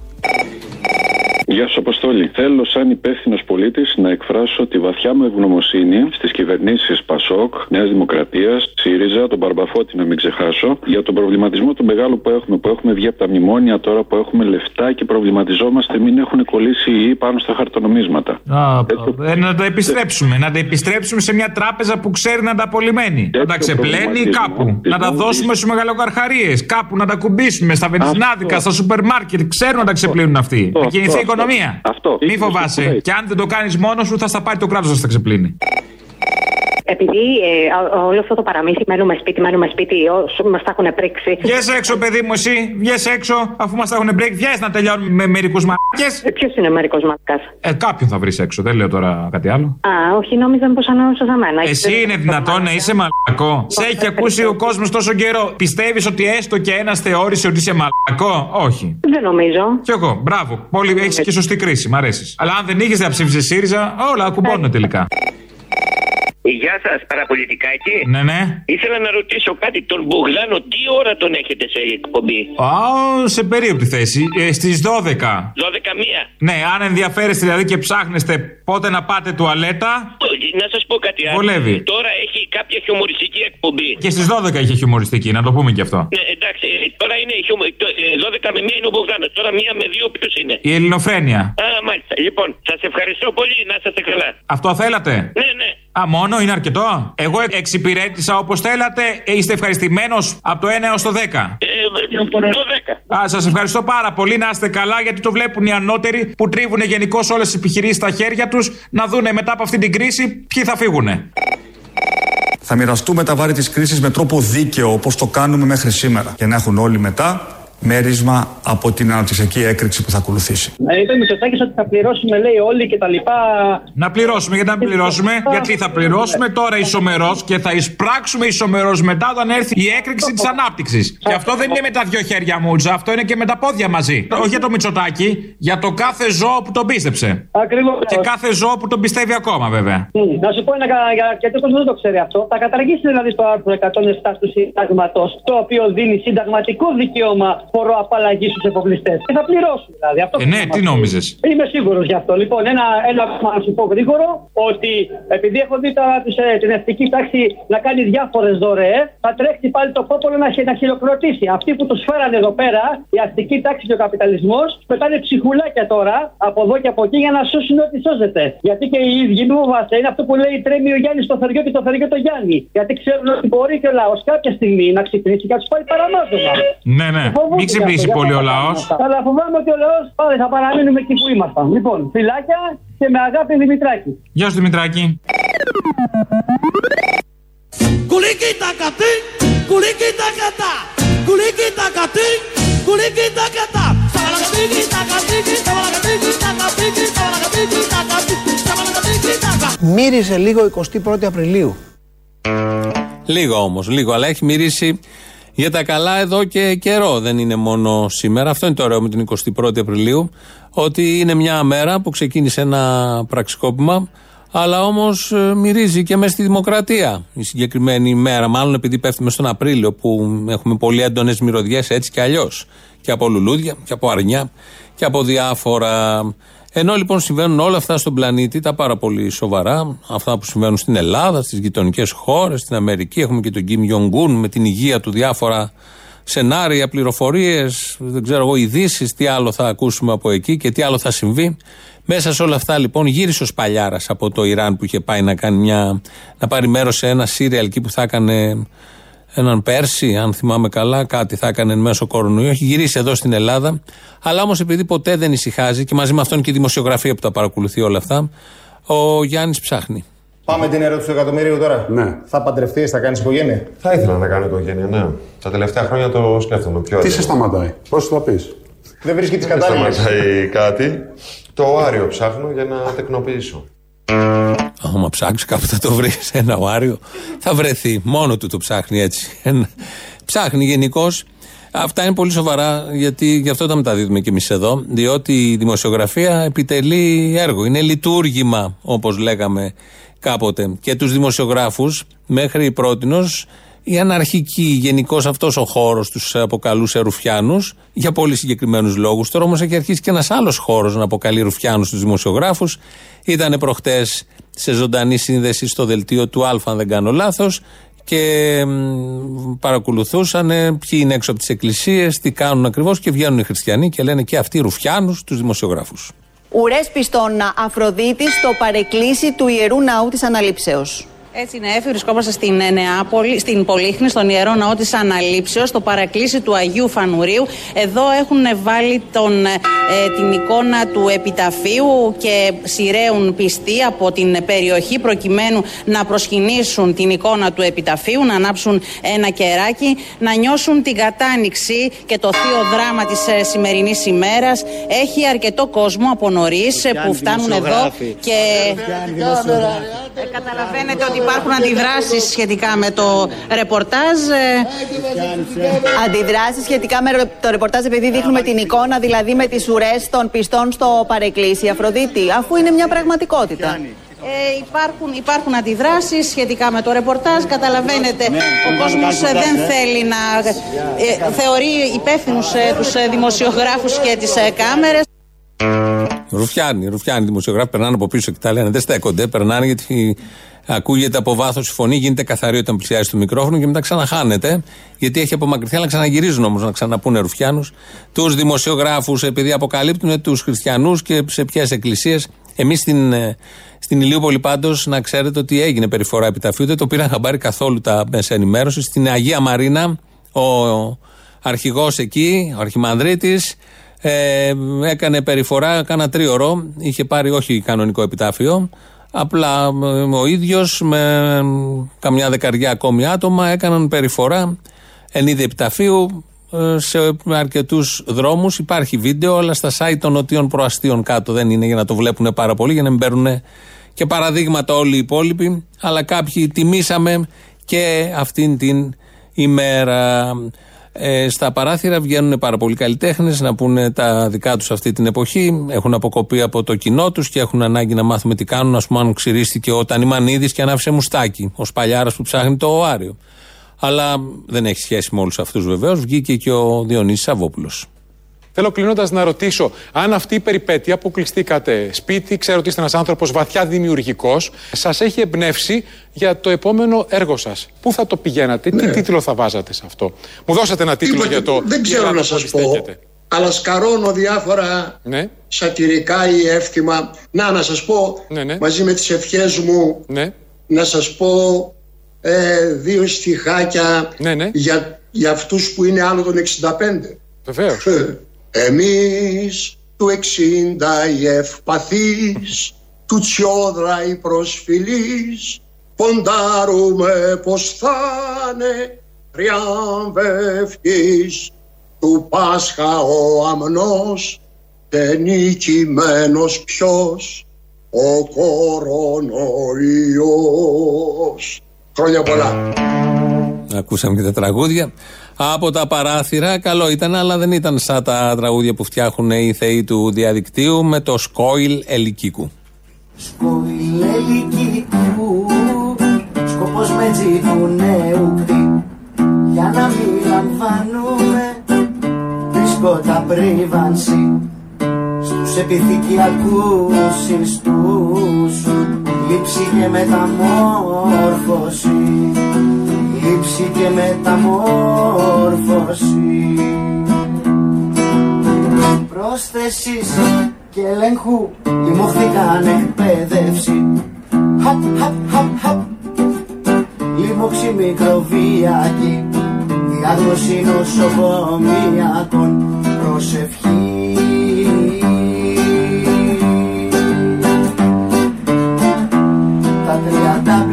Γεια σου, Αποστόλη. Θέλω, σαν υπεύθυνος πολίτης, να εκφράσω τη βαθιά μου ευγνωμοσύνη στις κυβερνήσεις Πασόκ, Νέας Δημοκρατίας, ΣΥΡΙΖΑ, τον Μπαρμπαφώτη, να μην ξεχάσω, για τον προβληματισμό του μεγάλου που έχουμε. Που έχουμε βγει από τα μνημόνια τώρα που έχουμε λεφτά και προβληματιζόμαστε μην έχουν κολλήσει οι πάνω στα χαρτονομίσματα. Α, ε, να τα επιστρέψουμε. Να τα επιστρέψουμε σε μια τράπεζα που ξέρει να τα απολυμμένει. Να τα ξεπλένει κάπου. Να τα δώσουμε στους μεγαλοκαρχαρίες. Κάπου να τα κουμπίσουμε στα βενζινάδικα, στα σούπερ μάρκετ. Ξέρουν να τα ξεπλύνουν αυτοί. Να κινηθεί η οικονομία. Αυτό. Μη φοβάσαι. Και αν δεν το κάνεις μόνος σου, θα στα πάρει το κράτος να στα ξεπλύνει. Επειδή ε, όλο αυτό το παραμύθι, μένουμε σπίτι, μένουμε σπίτι, όσο μας τα έχουν πρίξει. Βγες έξω, παιδί μου, εσύ. Βγες έξω, αφού μας τα έχουν πρίξει. Βγες να τελειώνουμε με μερικούς μαρκέ. Ε, Ποιος είναι ο μερικός μαρκά. Ε, κάποιον θα βρεις έξω, δεν λέω τώρα κάτι άλλο. Α, όχι, νόμιζα πως ανάμεσα σε μένα. Εσύ είναι δυνατόν να είσαι μαλακό; Σε έχει ακούσει ο κόσμος τόσο καιρό; Πιστεύεις ότι έστω και ένας θεώρησε ότι είσαι μαλακό; Όχι. Δεν νομίζω. Κι εγώ, μπράβο. Πολύ έχεις και σωστή κρίση, μ' αρέσεις. Αλλά αν δεν είχες διαψήφισε ΣΥΡΙΖΑ, όλα ακουμπώνουν τελικά. Γεια σας, παραπολιτικά εκεί. Ναι, ναι. Ήθελα να ρωτήσω κάτι. Τον Μπογδάνο, τι ώρα τον έχετε σε εκπομπή; Α, σε περίοπτη θέση. Ε, Στις 12. 12 μία. Ναι, αν ενδιαφέρεστε δηλαδή και ψάχνεστε πότε να πάτε τουαλέτα. Να σας πω κάτι άλλο. Βολεύει. Τώρα έχει κάποια χιουμοριστική εκπομπή. Και στις 12 είχε χιουμοριστική, να το πούμε και αυτό. Ναι, εντάξει, ε, τώρα είναι χιουμο... το- ε, 12 με μία είναι ο Μπογδάνος. Τώρα μία με δύο ποιος είναι; Η ελληνοφρένεια. Α, μάλιστα. Λοιπόν, σας ευχαριστώ πολύ. Να είστε καλά. Αυτό θέλατε; Ναι, ναι. Α, μόνο είναι αρκετό; Εγώ εξυπηρέτησα όπως θέλατε. Ε, Είστε ευχαριστημένος από το 1 έως το 10. Ε, το 10. Α, σας ευχαριστώ πάρα πολύ. Να είστε καλά, γιατί το βλέπουν οι ανώτεροι που τρίβουν γενικώς όλες τις επιχειρήσεις στα χέρια τους να δούνε μετά από αυτή την κρίση ποιοι θα φύγουν. Θα μοιραστούμε τα βάρη της κρίσης με τρόπο δίκαιο όπως το κάνουμε μέχρι σήμερα και να έχουν όλοι μετά μέρισμα από την αναπτυξιακή έκρηξη που θα ακολουθήσει. Ε, είπε ο Μητσοτάκης ότι θα πληρώσουμε, λέει, όλοι και τα λοιπά. Να πληρώσουμε, γιατί να πληρώσουμε, γιατί θα πληρώσουμε τώρα ισομερός και θα εισπράξουμε ισομερός μετά όταν έρθει η έκρηξη της ανάπτυξης. Και αυτό δεν είναι με τα δυο χέρια μουτζα, αυτό είναι και με τα πόδια μαζί. Όχι για το Μητσοτάκι, για το κάθε ζώο που τον πίστεψε. Ακριβώς. Και κάθε ζώο που τον πιστεύει ακόμα, βέβαια. Μμ, Να σου πω ένα, κα- για- γιατί ο κόσμος δεν το ξέρει αυτό. Θα καταργήσει δηλαδή το άρθρο 107 του Συντάγματος, το οποίο δίνει συνταγματικό δικαίωμα φοροαπαλλαγή στους εφοπλιστές. Και θα πληρώσουν δηλαδή. Αυτό Ε, ναι, τι νόμιζες; Είμαι σίγουρος γι' αυτό. Λοιπόν, ένα, ένα ακόμα να σου πω γρήγορο ότι επειδή έχω δει τώρα τους, ε, την ευτική τάξη να κάνει διάφορες δωρεές, θα τρέχει πάλι το πόπολο να, χει- να χειροκροτήσει. Αυτοί που τους φέρανε εδώ πέρα, η αστική τάξη και ο καπιταλισμός, πετάνε ψυχουλάκια τώρα από εδώ και από εκεί για να σώσουν ό,τι σώζεται. Γιατί και οι ίδιοι, μην φοβάστε, είναι αυτό που λέει τρέμει ο Γιάννη στο θεριό και το θεριό το Γιάννη. Γιατί ξέρουν ότι μπορεί και ο λαός κάποια στιγμή να ξυπνήσει και να τους πάρει παραμάζωμα. Ναι, ναι. Φοβούνται Μην γι' ξυπνήσει αυτό, πολύ γι' ο αυτό λαός. τα πράγματα. Αλλά φοβάμαι ότι ο λαός πάλι θα παραμείνουμε εκεί που ήμασταν. Λοιπόν, φυλάκια και με αγάπη Δημητράκη. Γεια σου Δημητράκη. Kuliki takati, kuliki takata, kuliki takati, kuliki takata. Sabalakatiki takatiki, sabalakatiki takatiki, sabalakatiki takatiki, sabalakatiki takatiki. Μύρισε λίγο 21η Απριλίου. Λίγο όμως, λίγο. Αλλά έχει μυρίσει για τα καλά εδώ και καιρό. Δεν είναι μόνο σήμερα. Αυτό είναι το ωραίο με την 21η Απριλίου. Ότι είναι μια μέρα που ξεκίνησε ένα πραξικόπημα. Αλλά όμως μυρίζει και μέσα στη δημοκρατία η συγκεκριμένη μέρα. Μάλλον επειδή πέφτουμε στον Απρίλιο που έχουμε πολύ έντονες μυρωδιές έτσι και αλλιώς. Και από λουλούδια και από αρνιά και από διάφορα. Ενώ λοιπόν συμβαίνουν όλα αυτά στον πλανήτη, τα πάρα πολύ σοβαρά, αυτά που συμβαίνουν στην Ελλάδα, στις γειτονικές χώρες, στην Αμερική, έχουμε και τον Κιμ Ιονγκούν με την υγεία του διάφορα σενάρια, πληροφορίες, δεν ξέρω εγώ, ειδήσεις, τι άλλο θα ακούσουμε από εκεί και τι άλλο θα συμβεί. Μέσα σε όλα αυτά λοιπόν γύρισε ο Σπαλιάρας από το Ιράν που είχε πάει να, κάνει μια, να πάρει μέρος σε ένα σύριαλ εκεί που θα έκανε έναν Πέρσι, αν θυμάμαι καλά, κάτι θα έκανε εν μέσω κορονοϊού. Έχει γυρίσει εδώ στην Ελλάδα. Αλλά όμως επειδή ποτέ δεν ησυχάζει και μαζί με αυτόν και η δημοσιογραφία που τα παρακολουθεί όλα αυτά, ο Γιάννης ψάχνει. Πάμε την ερώτηση του εκατομμυρίου τώρα. Ναι. Θα παντρευτείς, θα κάνεις οικογένεια; Θα ήθελα να κάνω οικογένεια, ναι. Τα τελευταία χρόνια το σκέφτομαι πιο Τι σε σταματάει, πώς θα πεις; Δεν βρίσκει τις Δεν κατάλληλες. σταματάει κάτι. Το άριο ψάχνω για να τεκνοποιήσω. Άμα ψάξει κάπου θα το βρει. Ένα οάριο θα βρεθεί. Μόνο του το ψάχνει έτσι. Ένα- Ψάχνει γενικώς. Αυτά είναι πολύ σοβαρά γιατί γι' αυτό τα μεταδίδουμε κι εμείς εδώ. Διότι η δημοσιογραφία επιτελεί έργο. Είναι λειτουργήμα, όπως λέγαμε κάποτε. Και τους δημοσιογράφους μέχρι πρότινος η αναρχική, γενικώς αυτός ο χώρος τους αποκαλούσε Ρουφιάνους για πολύ συγκεκριμένους λόγους. Τώρα όμως έχει αρχίσει και ένας άλλος χώρος να αποκαλεί Ρουφιάνους στου δημοσιογράφους. Ήταν προχτές σε ζωντανή σύνδεση στο δελτίο του Α, αν δεν κάνω λάθος, και παρακολουθούσαν ποιοι είναι έξω από τις εκκλησίες, τι κάνουν ακριβώς και βγαίνουν οι χριστιανοί και λένε και αυτοί Ρουφιάνους τους δημοσιογράφους. Ουρές πιστών Αφροδίτη στο παρεκκλήσι του ιερού ναού της Αναλήψεως. Έτσι είναι, έφη. Βρισκόμαστε στην ε, Νεάπολη, στην Πολύχνη, στον ιερό ναό της Αναλήψεως, στο παρακλήσι του Αγίου Φανουρίου. Εδώ έχουν βάλει τον, ε, την εικόνα του επιταφείου και σειραίουν πιστοί από την περιοχή προκειμένου να προσκυνήσουν την εικόνα του επιταφείου, να ανάψουν ένα κεράκι, να νιώσουν την κατάνοιξη και το θείο δράμα της ε, σημερινής ημέρας. Έχει αρκετό κόσμο από νωρίς που φτάνουν εδώ και. Καταλαβαίνετε ότι υπάρχουν αντιδράσεις σχετικά με το ρεπορτάζ. Αντιδράσεις σχετικά με το ρεπορτάζ επειδή δείχνουμε την εικόνα, δηλαδή με τις ουρές των πιστών στο παρεκκλήσι. Αφροδίτη, αφού είναι μια πραγματικότητα. Ε, υπάρχουν, υπάρχουν αντιδράσεις σχετικά με το ρεπορτάζ. Καταλαβαίνετε, ναι, ο κόσμος ε, δεν θέλει να ε, θεωρεί υπεύθυνους ε, τους ε, δημοσιογράφους και τις ε, κάμερες. Ρουφιάνοι, Ρουφιάνοι δημοσιογράφοι περνάνε από πίσω και τα λένε. Δεν στέκονται, περνάνε γιατί Ακούγεται από βάθος η φωνή, γίνεται καθαρή όταν πλησιάζει το μικρόφωνο και μετά ξαναχάνεται. Γιατί έχει απομακρυνθεί, αλλά ξαναγυρίζουν όμως να ξαναπούνε Ρουφιάνους. Τους δημοσιογράφους, επειδή αποκαλύπτουν τους χριστιανούς και σε ποιες εκκλησίες. Εμείς στην, ε, στην Ηλίουπολη πάντως να ξέρετε ότι έγινε περιφορά επιταφείου, δεν το πήραν χαμπάρι καθόλου τα μέσα ενημέρωσης. Στην Αγία Μαρίνα, ο αρχηγός εκεί, ο Αρχιμανδρίτης, ε, έκανε περιφορά, κάνα τρίωρο. Είχε πάρει όχι κανονικό επιτάφιο, Απλά ο ίδιος με καμιά δεκαριά ακόμη άτομα έκαναν περιφορά εν είδη επιταφείου ε, σε αρκετούς δρόμους. Υπάρχει βίντεο, αλλά στα site των νοτιών προαστίων κάτω δεν είναι για να το βλέπουν πάρα πολύ, για να μην παίρνουν και παραδείγματα όλοι οι υπόλοιποι. Αλλά κάποιοι τιμήσαμε και αυτήν την ημέρα. Ε, στα παράθυρα βγαίνουν πάρα πολλοί καλλιτέχνες να πούνε τα δικά τους αυτή την εποχή. Έχουν αποκοπεί από το κοινό τους και έχουν ανάγκη να μάθουμε τι κάνουν. Α πούμε, αν ξυρίστηκε ο Τανιμανίδης και ανάφησε μουστάκι, ως παλιάρας που ψάχνει το Οάριο. Αλλά δεν έχει σχέση με όλους αυτούς βεβαίως. Βγήκε και ο Διονύσης Σαββόπουλος. Θέλω κλείνοντας να ρωτήσω αν αυτή η περιπέτεια που κλειστήκατε σπίτι, ξέρω ότι είστε ένας άνθρωπος βαθιά δημιουργικός, σας έχει εμπνεύσει για το επόμενο έργο σας. Πού θα το πηγαίνατε, τι τίτλο θα βάζατε σε αυτό; Μου δώσατε ένα τίτλο για το. Δεν ξέρω να σας πω. Αλλά σκαρώνω διάφορα ναι. σατυρικά ή εύθυμα. Να, να σας πω ναι, ναι. μαζί με τις ευχές μου ναι. να σας πω ε, δύο στιχάκια ναι, ναι. για, για αυτούς που είναι άνω των 65. Βεβαίως. Εμείς του εξήντα οι ευπαθείς, του τσιόδρα οι προσφυλείς, ποντάρουμε πως θα είναι τριαμβευτής του Πάσχα ο αμνός και νικημένος ποιος ο κορονοϊός. Χρόνια πολλά. Ακούσαμε και τα τραγούδια από τα παράθυρα. Καλό ήταν, αλλά δεν ήταν σαν τα τραγούδια που φτιάχνουν οι θεοί του διαδικτύου με το σκόιλ ελικίκου. Σκόιλ ελικίκου, σκοπός με του νέου για να μην λαμβάνουμε βρίσκοντα πρίβανση στους επιθυκιακούς ιστούς λήψη και μεταμόρφωση λήψη και μεταμόρφωση. Πρόσθεσης και ελέγχου λιμωχθήκαν εκπαίδευση. Χαπ, χαπ, χαπ, χαπ. Λίμωξη μικροβιακή. Διάγνωση νοσοκομιακών Προσευχής. Τα τριάντα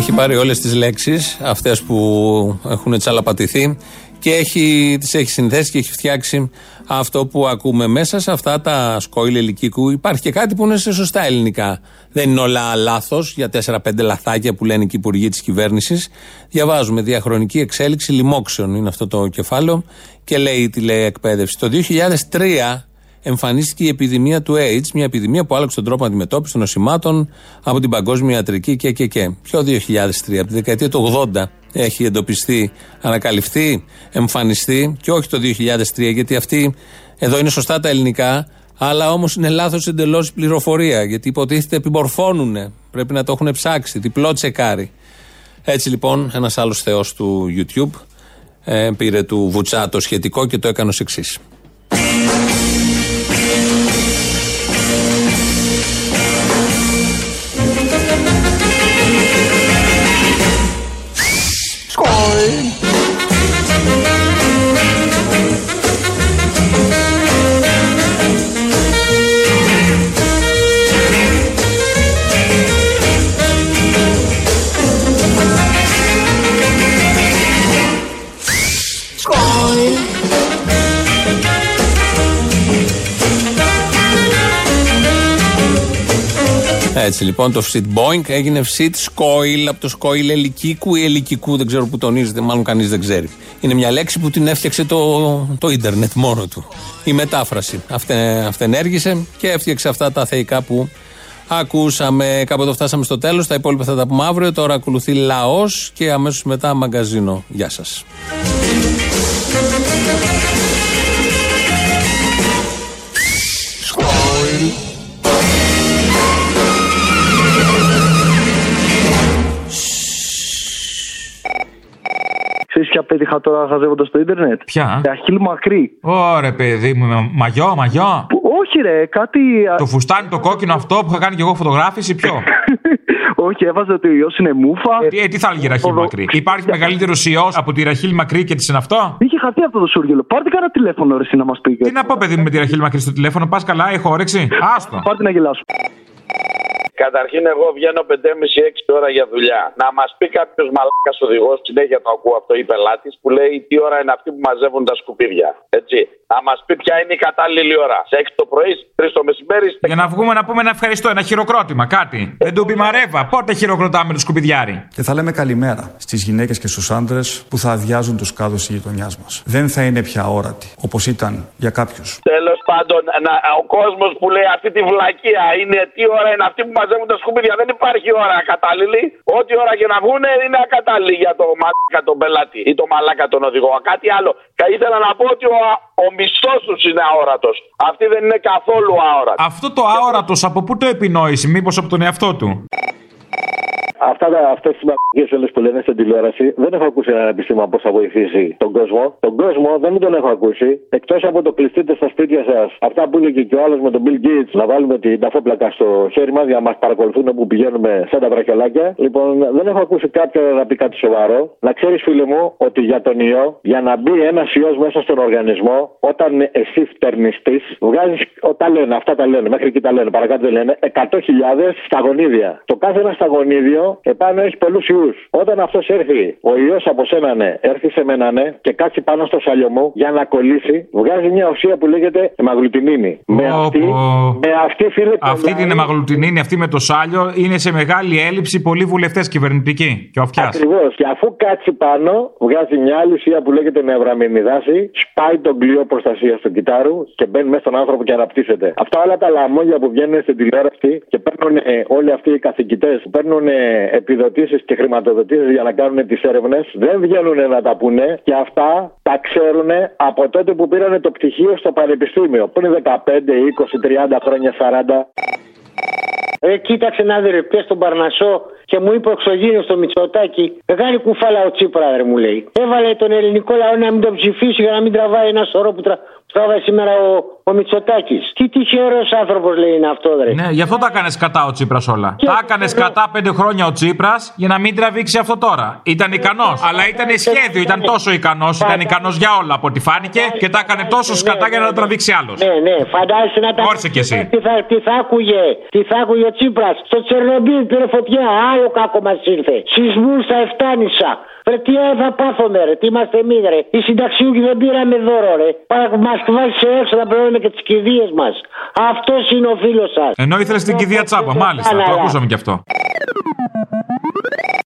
έχει πάρει όλες τις λέξεις αυτές που έχουν τσαλαπατηθεί και έχει, τις έχει συνθέσει και έχει φτιάξει αυτό που ακούμε μέσα σε αυτά τα σκόιλ ελικίκου. Υπάρχει και κάτι που είναι σε σωστά ελληνικά. Δεν είναι όλα λάθος για 4-5 λαθάκια που λένε και οι υπουργοί της κυβέρνησης. Διαβάζουμε διαχρονική εξέλιξη λοιμόξεων, είναι αυτό το κεφάλαιο, και λέει τη λέει εκπαίδευση. Το 2003 εμφανίστηκε η επιδημία του AIDS, μια επιδημία που άλλαξε τον τρόπο αντιμετώπισης των νοσημάτων από την παγκόσμια ιατρική και, και, και. Ποιο 2003, από τη δεκαετία του 80 έχει εντοπιστεί, ανακαλυφθεί, εμφανιστεί και όχι το 2003, γιατί αυτή εδώ είναι σωστά τα ελληνικά, αλλά όμως είναι λάθος εντελώς η πληροφορία, γιατί υποτίθεται επιμορφώνουν. Πρέπει να το έχουν ψάξει, διπλό τσεκάρι. Έτσι λοιπόν, ένας άλλος θεός του YouTube ε, πήρε του Βουτσά το σχετικό και το έκανε ως εξής. Έτσι λοιπόν το Fsit Boink έγινε Fsit Skoil από το Skoil ελικίκου ή ελικικού, δεν ξέρω που τονίζεται, μάλλον κανείς δεν ξέρει. Είναι μια λέξη που την έφτιαξε το, το ίντερνετ μόνο του. Η μετάφραση. Αυτε, αυτενέργησε και έφτιαξε αυτά τα θεϊκά που ακούσαμε. Κάποτε φτάσαμε στο τέλος. Τα υπόλοιπα θα τα πούμε αύριο. Τώρα ακολουθεί λαός και αμέσως μετά μαγκαζίνο. Γεια σας. Ξέρεις ποια πέτυχα τώρα χαζεύοντας στο ίντερνετ; Ποια; Αχίλ Μακρύ. Ωρε παιδί μου, μα- μαγιό, μαγιό. Όχι ρε, κάτι. Το φουστάνι το κόκκινο αυτό που είχα κάνει και εγώ φωτογράφηση, ποιο; Όχι, έβαζε ότι ο ιός είναι μούφα. τι, ε, τι θα έλεγε η Ραχίλ Μακρύ; Υπάρχει μεγαλύτερος ιός από τη Ραχίλ Μακρύ και της είναι αυτό; Είχε χαθεί αυτό το σούργελο. Πάρτε κανένα τηλέφωνο ρε, εσύ να μας πει. Τι να πω, παιδί μου, με τη Ραχίλ Μακρύ στο τηλέφωνο, πας καλά, έχω όρεξη; Άστο. Πάρτε να γελάσω. Καταρχήν, εγώ βγαίνω 5,5-6 ώρα για δουλειά. Να μας πει κάποιος μαλάκας οδηγός, συνέχεια το ακούω αυτό ή πελάτης, που λέει τι ώρα είναι αυτή που μαζεύουν τα σκουπίδια. Έτσι. Να μας πει ποια είναι η κατάλληλη ώρα. Σε 6 το πρωί, 3 το μεσημέρι. Για να βγούμε να πούμε ένα ευχαριστώ, ένα χειροκρότημα, κάτι. Δεν του πει μαρέβα. Πότε χειροκροτάμε το σκουπιδιάρι; Και θα λέμε καλημέρα στις γυναίκες και στους άντρες που θα αδειάζουν τους κάδους της γειτονιάς μας. Δεν θα είναι πια όρατη, όπως ήταν για κάποιους. Τέλος πάντων, να, ο κόσμος που λέει αυτή τη βλακεία είναι τι ώρα είναι αυτή που μαζεύουν τα σκουπίδια. Δεν υπάρχει ώρα κατάλληλη. Ό,τι ώρα και να βγουν είναι ακατάλληλη για το μαλάκα τον πελάτη ή το μαλάκα τον οδηγό. Κάτι άλλο. Και ήθελα να πω ότι ο, ο μισθός τους είναι αόρατος. Αυτή δεν είναι καθόλου αόρατη. Αυτό το αόρατος από πού το επινόησε, μήπως από τον εαυτό του; Αυτά τα, αυτές τις μαγικές όλες που λένε στην τηλεόραση δεν έχω ακούσει ένα επιστήμα πώς θα βοηθήσει τον κόσμο. Τον κόσμο δεν τον έχω ακούσει. Εκτός από το κλειστείτε στα σπίτια σας. Αυτά που έλεγε και ο άλλος με τον Bill Gates να βάλουμε την ταφόπλακα στο χέρι μας για να μας παρακολουθούν όπου πηγαίνουμε σαν τα βραχιολάκια. Λοιπόν, δεν έχω ακούσει κάποιον να πει κάτι σοβαρό. Να ξέρεις φίλε μου ότι για τον ιό, για να μπει ένας ιός μέσα στον οργανισμό, όταν εσύ φτερνιστείς, βγάζεις, ο, τα λένε, αυτά τα λένε, μέχρι εκεί τα λένε, παρακάτω δεν λένε, 100.000 σταγονίδια. Το κάθε ένα σταγονίδιο επάνω έχεις πολλούς ιούς. Όταν αυτός έρθει, ο ιός από σένα ναι, έρθει σε μένα ναι και κάτσει πάνω στο σαλιό μου για να κολλήσει, βγάζει μια ουσία που λέγεται αιμαγλουτινίνη. Με αυτή, με αυτή φίλε. Αυτή την αιμαγλουτινίνη, αυτή με το σάλιο, είναι σε μεγάλη έλλειψη πολλοί βουλευτές κυβερνητικοί και οφιά. Ακριβώς. Και αφού κάτσει πάνω, βγάζει μια άλλη ουσία που λέγεται νευραμινιδάση, σπάει τον κλειό προστασίας του κυτάρου και μπαίνει μέσα στον άνθρωπο και αναπτύσσεται. Αυτά όλα τα λαμόγια που βγαίνουν στην τηλεόραση και παίρνουν ε, όλοι αυτοί οι καθηγητές που παίρνουν επιδοτήσεις και χρηματοδοτήσεις για να κάνουν τις έρευνες, δεν βγαίνουν να τα πούνε και αυτά τα ξέρουν από τότε που πήραν το πτυχίο στο πανεπιστήμιο. Που είναι 15, 20, 30 χρόνια, 40. Ε, κοίταξε να δει ρε, πιες τον Παρνασό και μου είπε ο εξωγήινος στο Μητσοτάκι. Μεγάλη κουφάλα ο Τσίπρα, ρε, μου λέει. Έβαλε τον ελληνικό λαό να μην τον ψηφίσει για να μην τραβάει ένα σωρό που, τρα... που τραβάει σήμερα ο, ο Μητσοτάκη. Τι τυχερό άνθρωπο λέει είναι αυτό, ρε. Ναι, γι' αυτό τα έκανε κατά ο Τσίπρα όλα. Τα έκανε κατά πέντε χρόνια ο Τσίπρα για να μην τραβήξει αυτό τώρα. Ήταν ικανό. Αλλά ήταν σχέδιο, ήταν τόσο ικανό, ήταν ικανό για όλα από ό,τι φάνηκε και τα έκανε τόσο σκατά για να το τραβήξει άλλο. Ναι, ναι, φαντάζεσαι να τα. Όρσε κι εσύ. Τι θα, τι θα άκουγε, τι θα άκουγε ο Τσίπρα. Στο Τσερνομπίλ πήρε φωτιά, άλλο κάκο μα ήρθε. Σεισμού στα Εφτάνησα. Ρε τι θα πάθουμε ρε, τι είμαστε εμείς ρε. Οι συνταξιούχοι δεν πήραμε δώρο ρε. Μας βάζεις σε έξω να πληρώνουμε και τις κηδείες μας. Αυτός είναι ο φίλος σας. Ενώ ήθελες την κηδεία τσάπα, μάλιστα. Το ακούσαμε κι αυτό.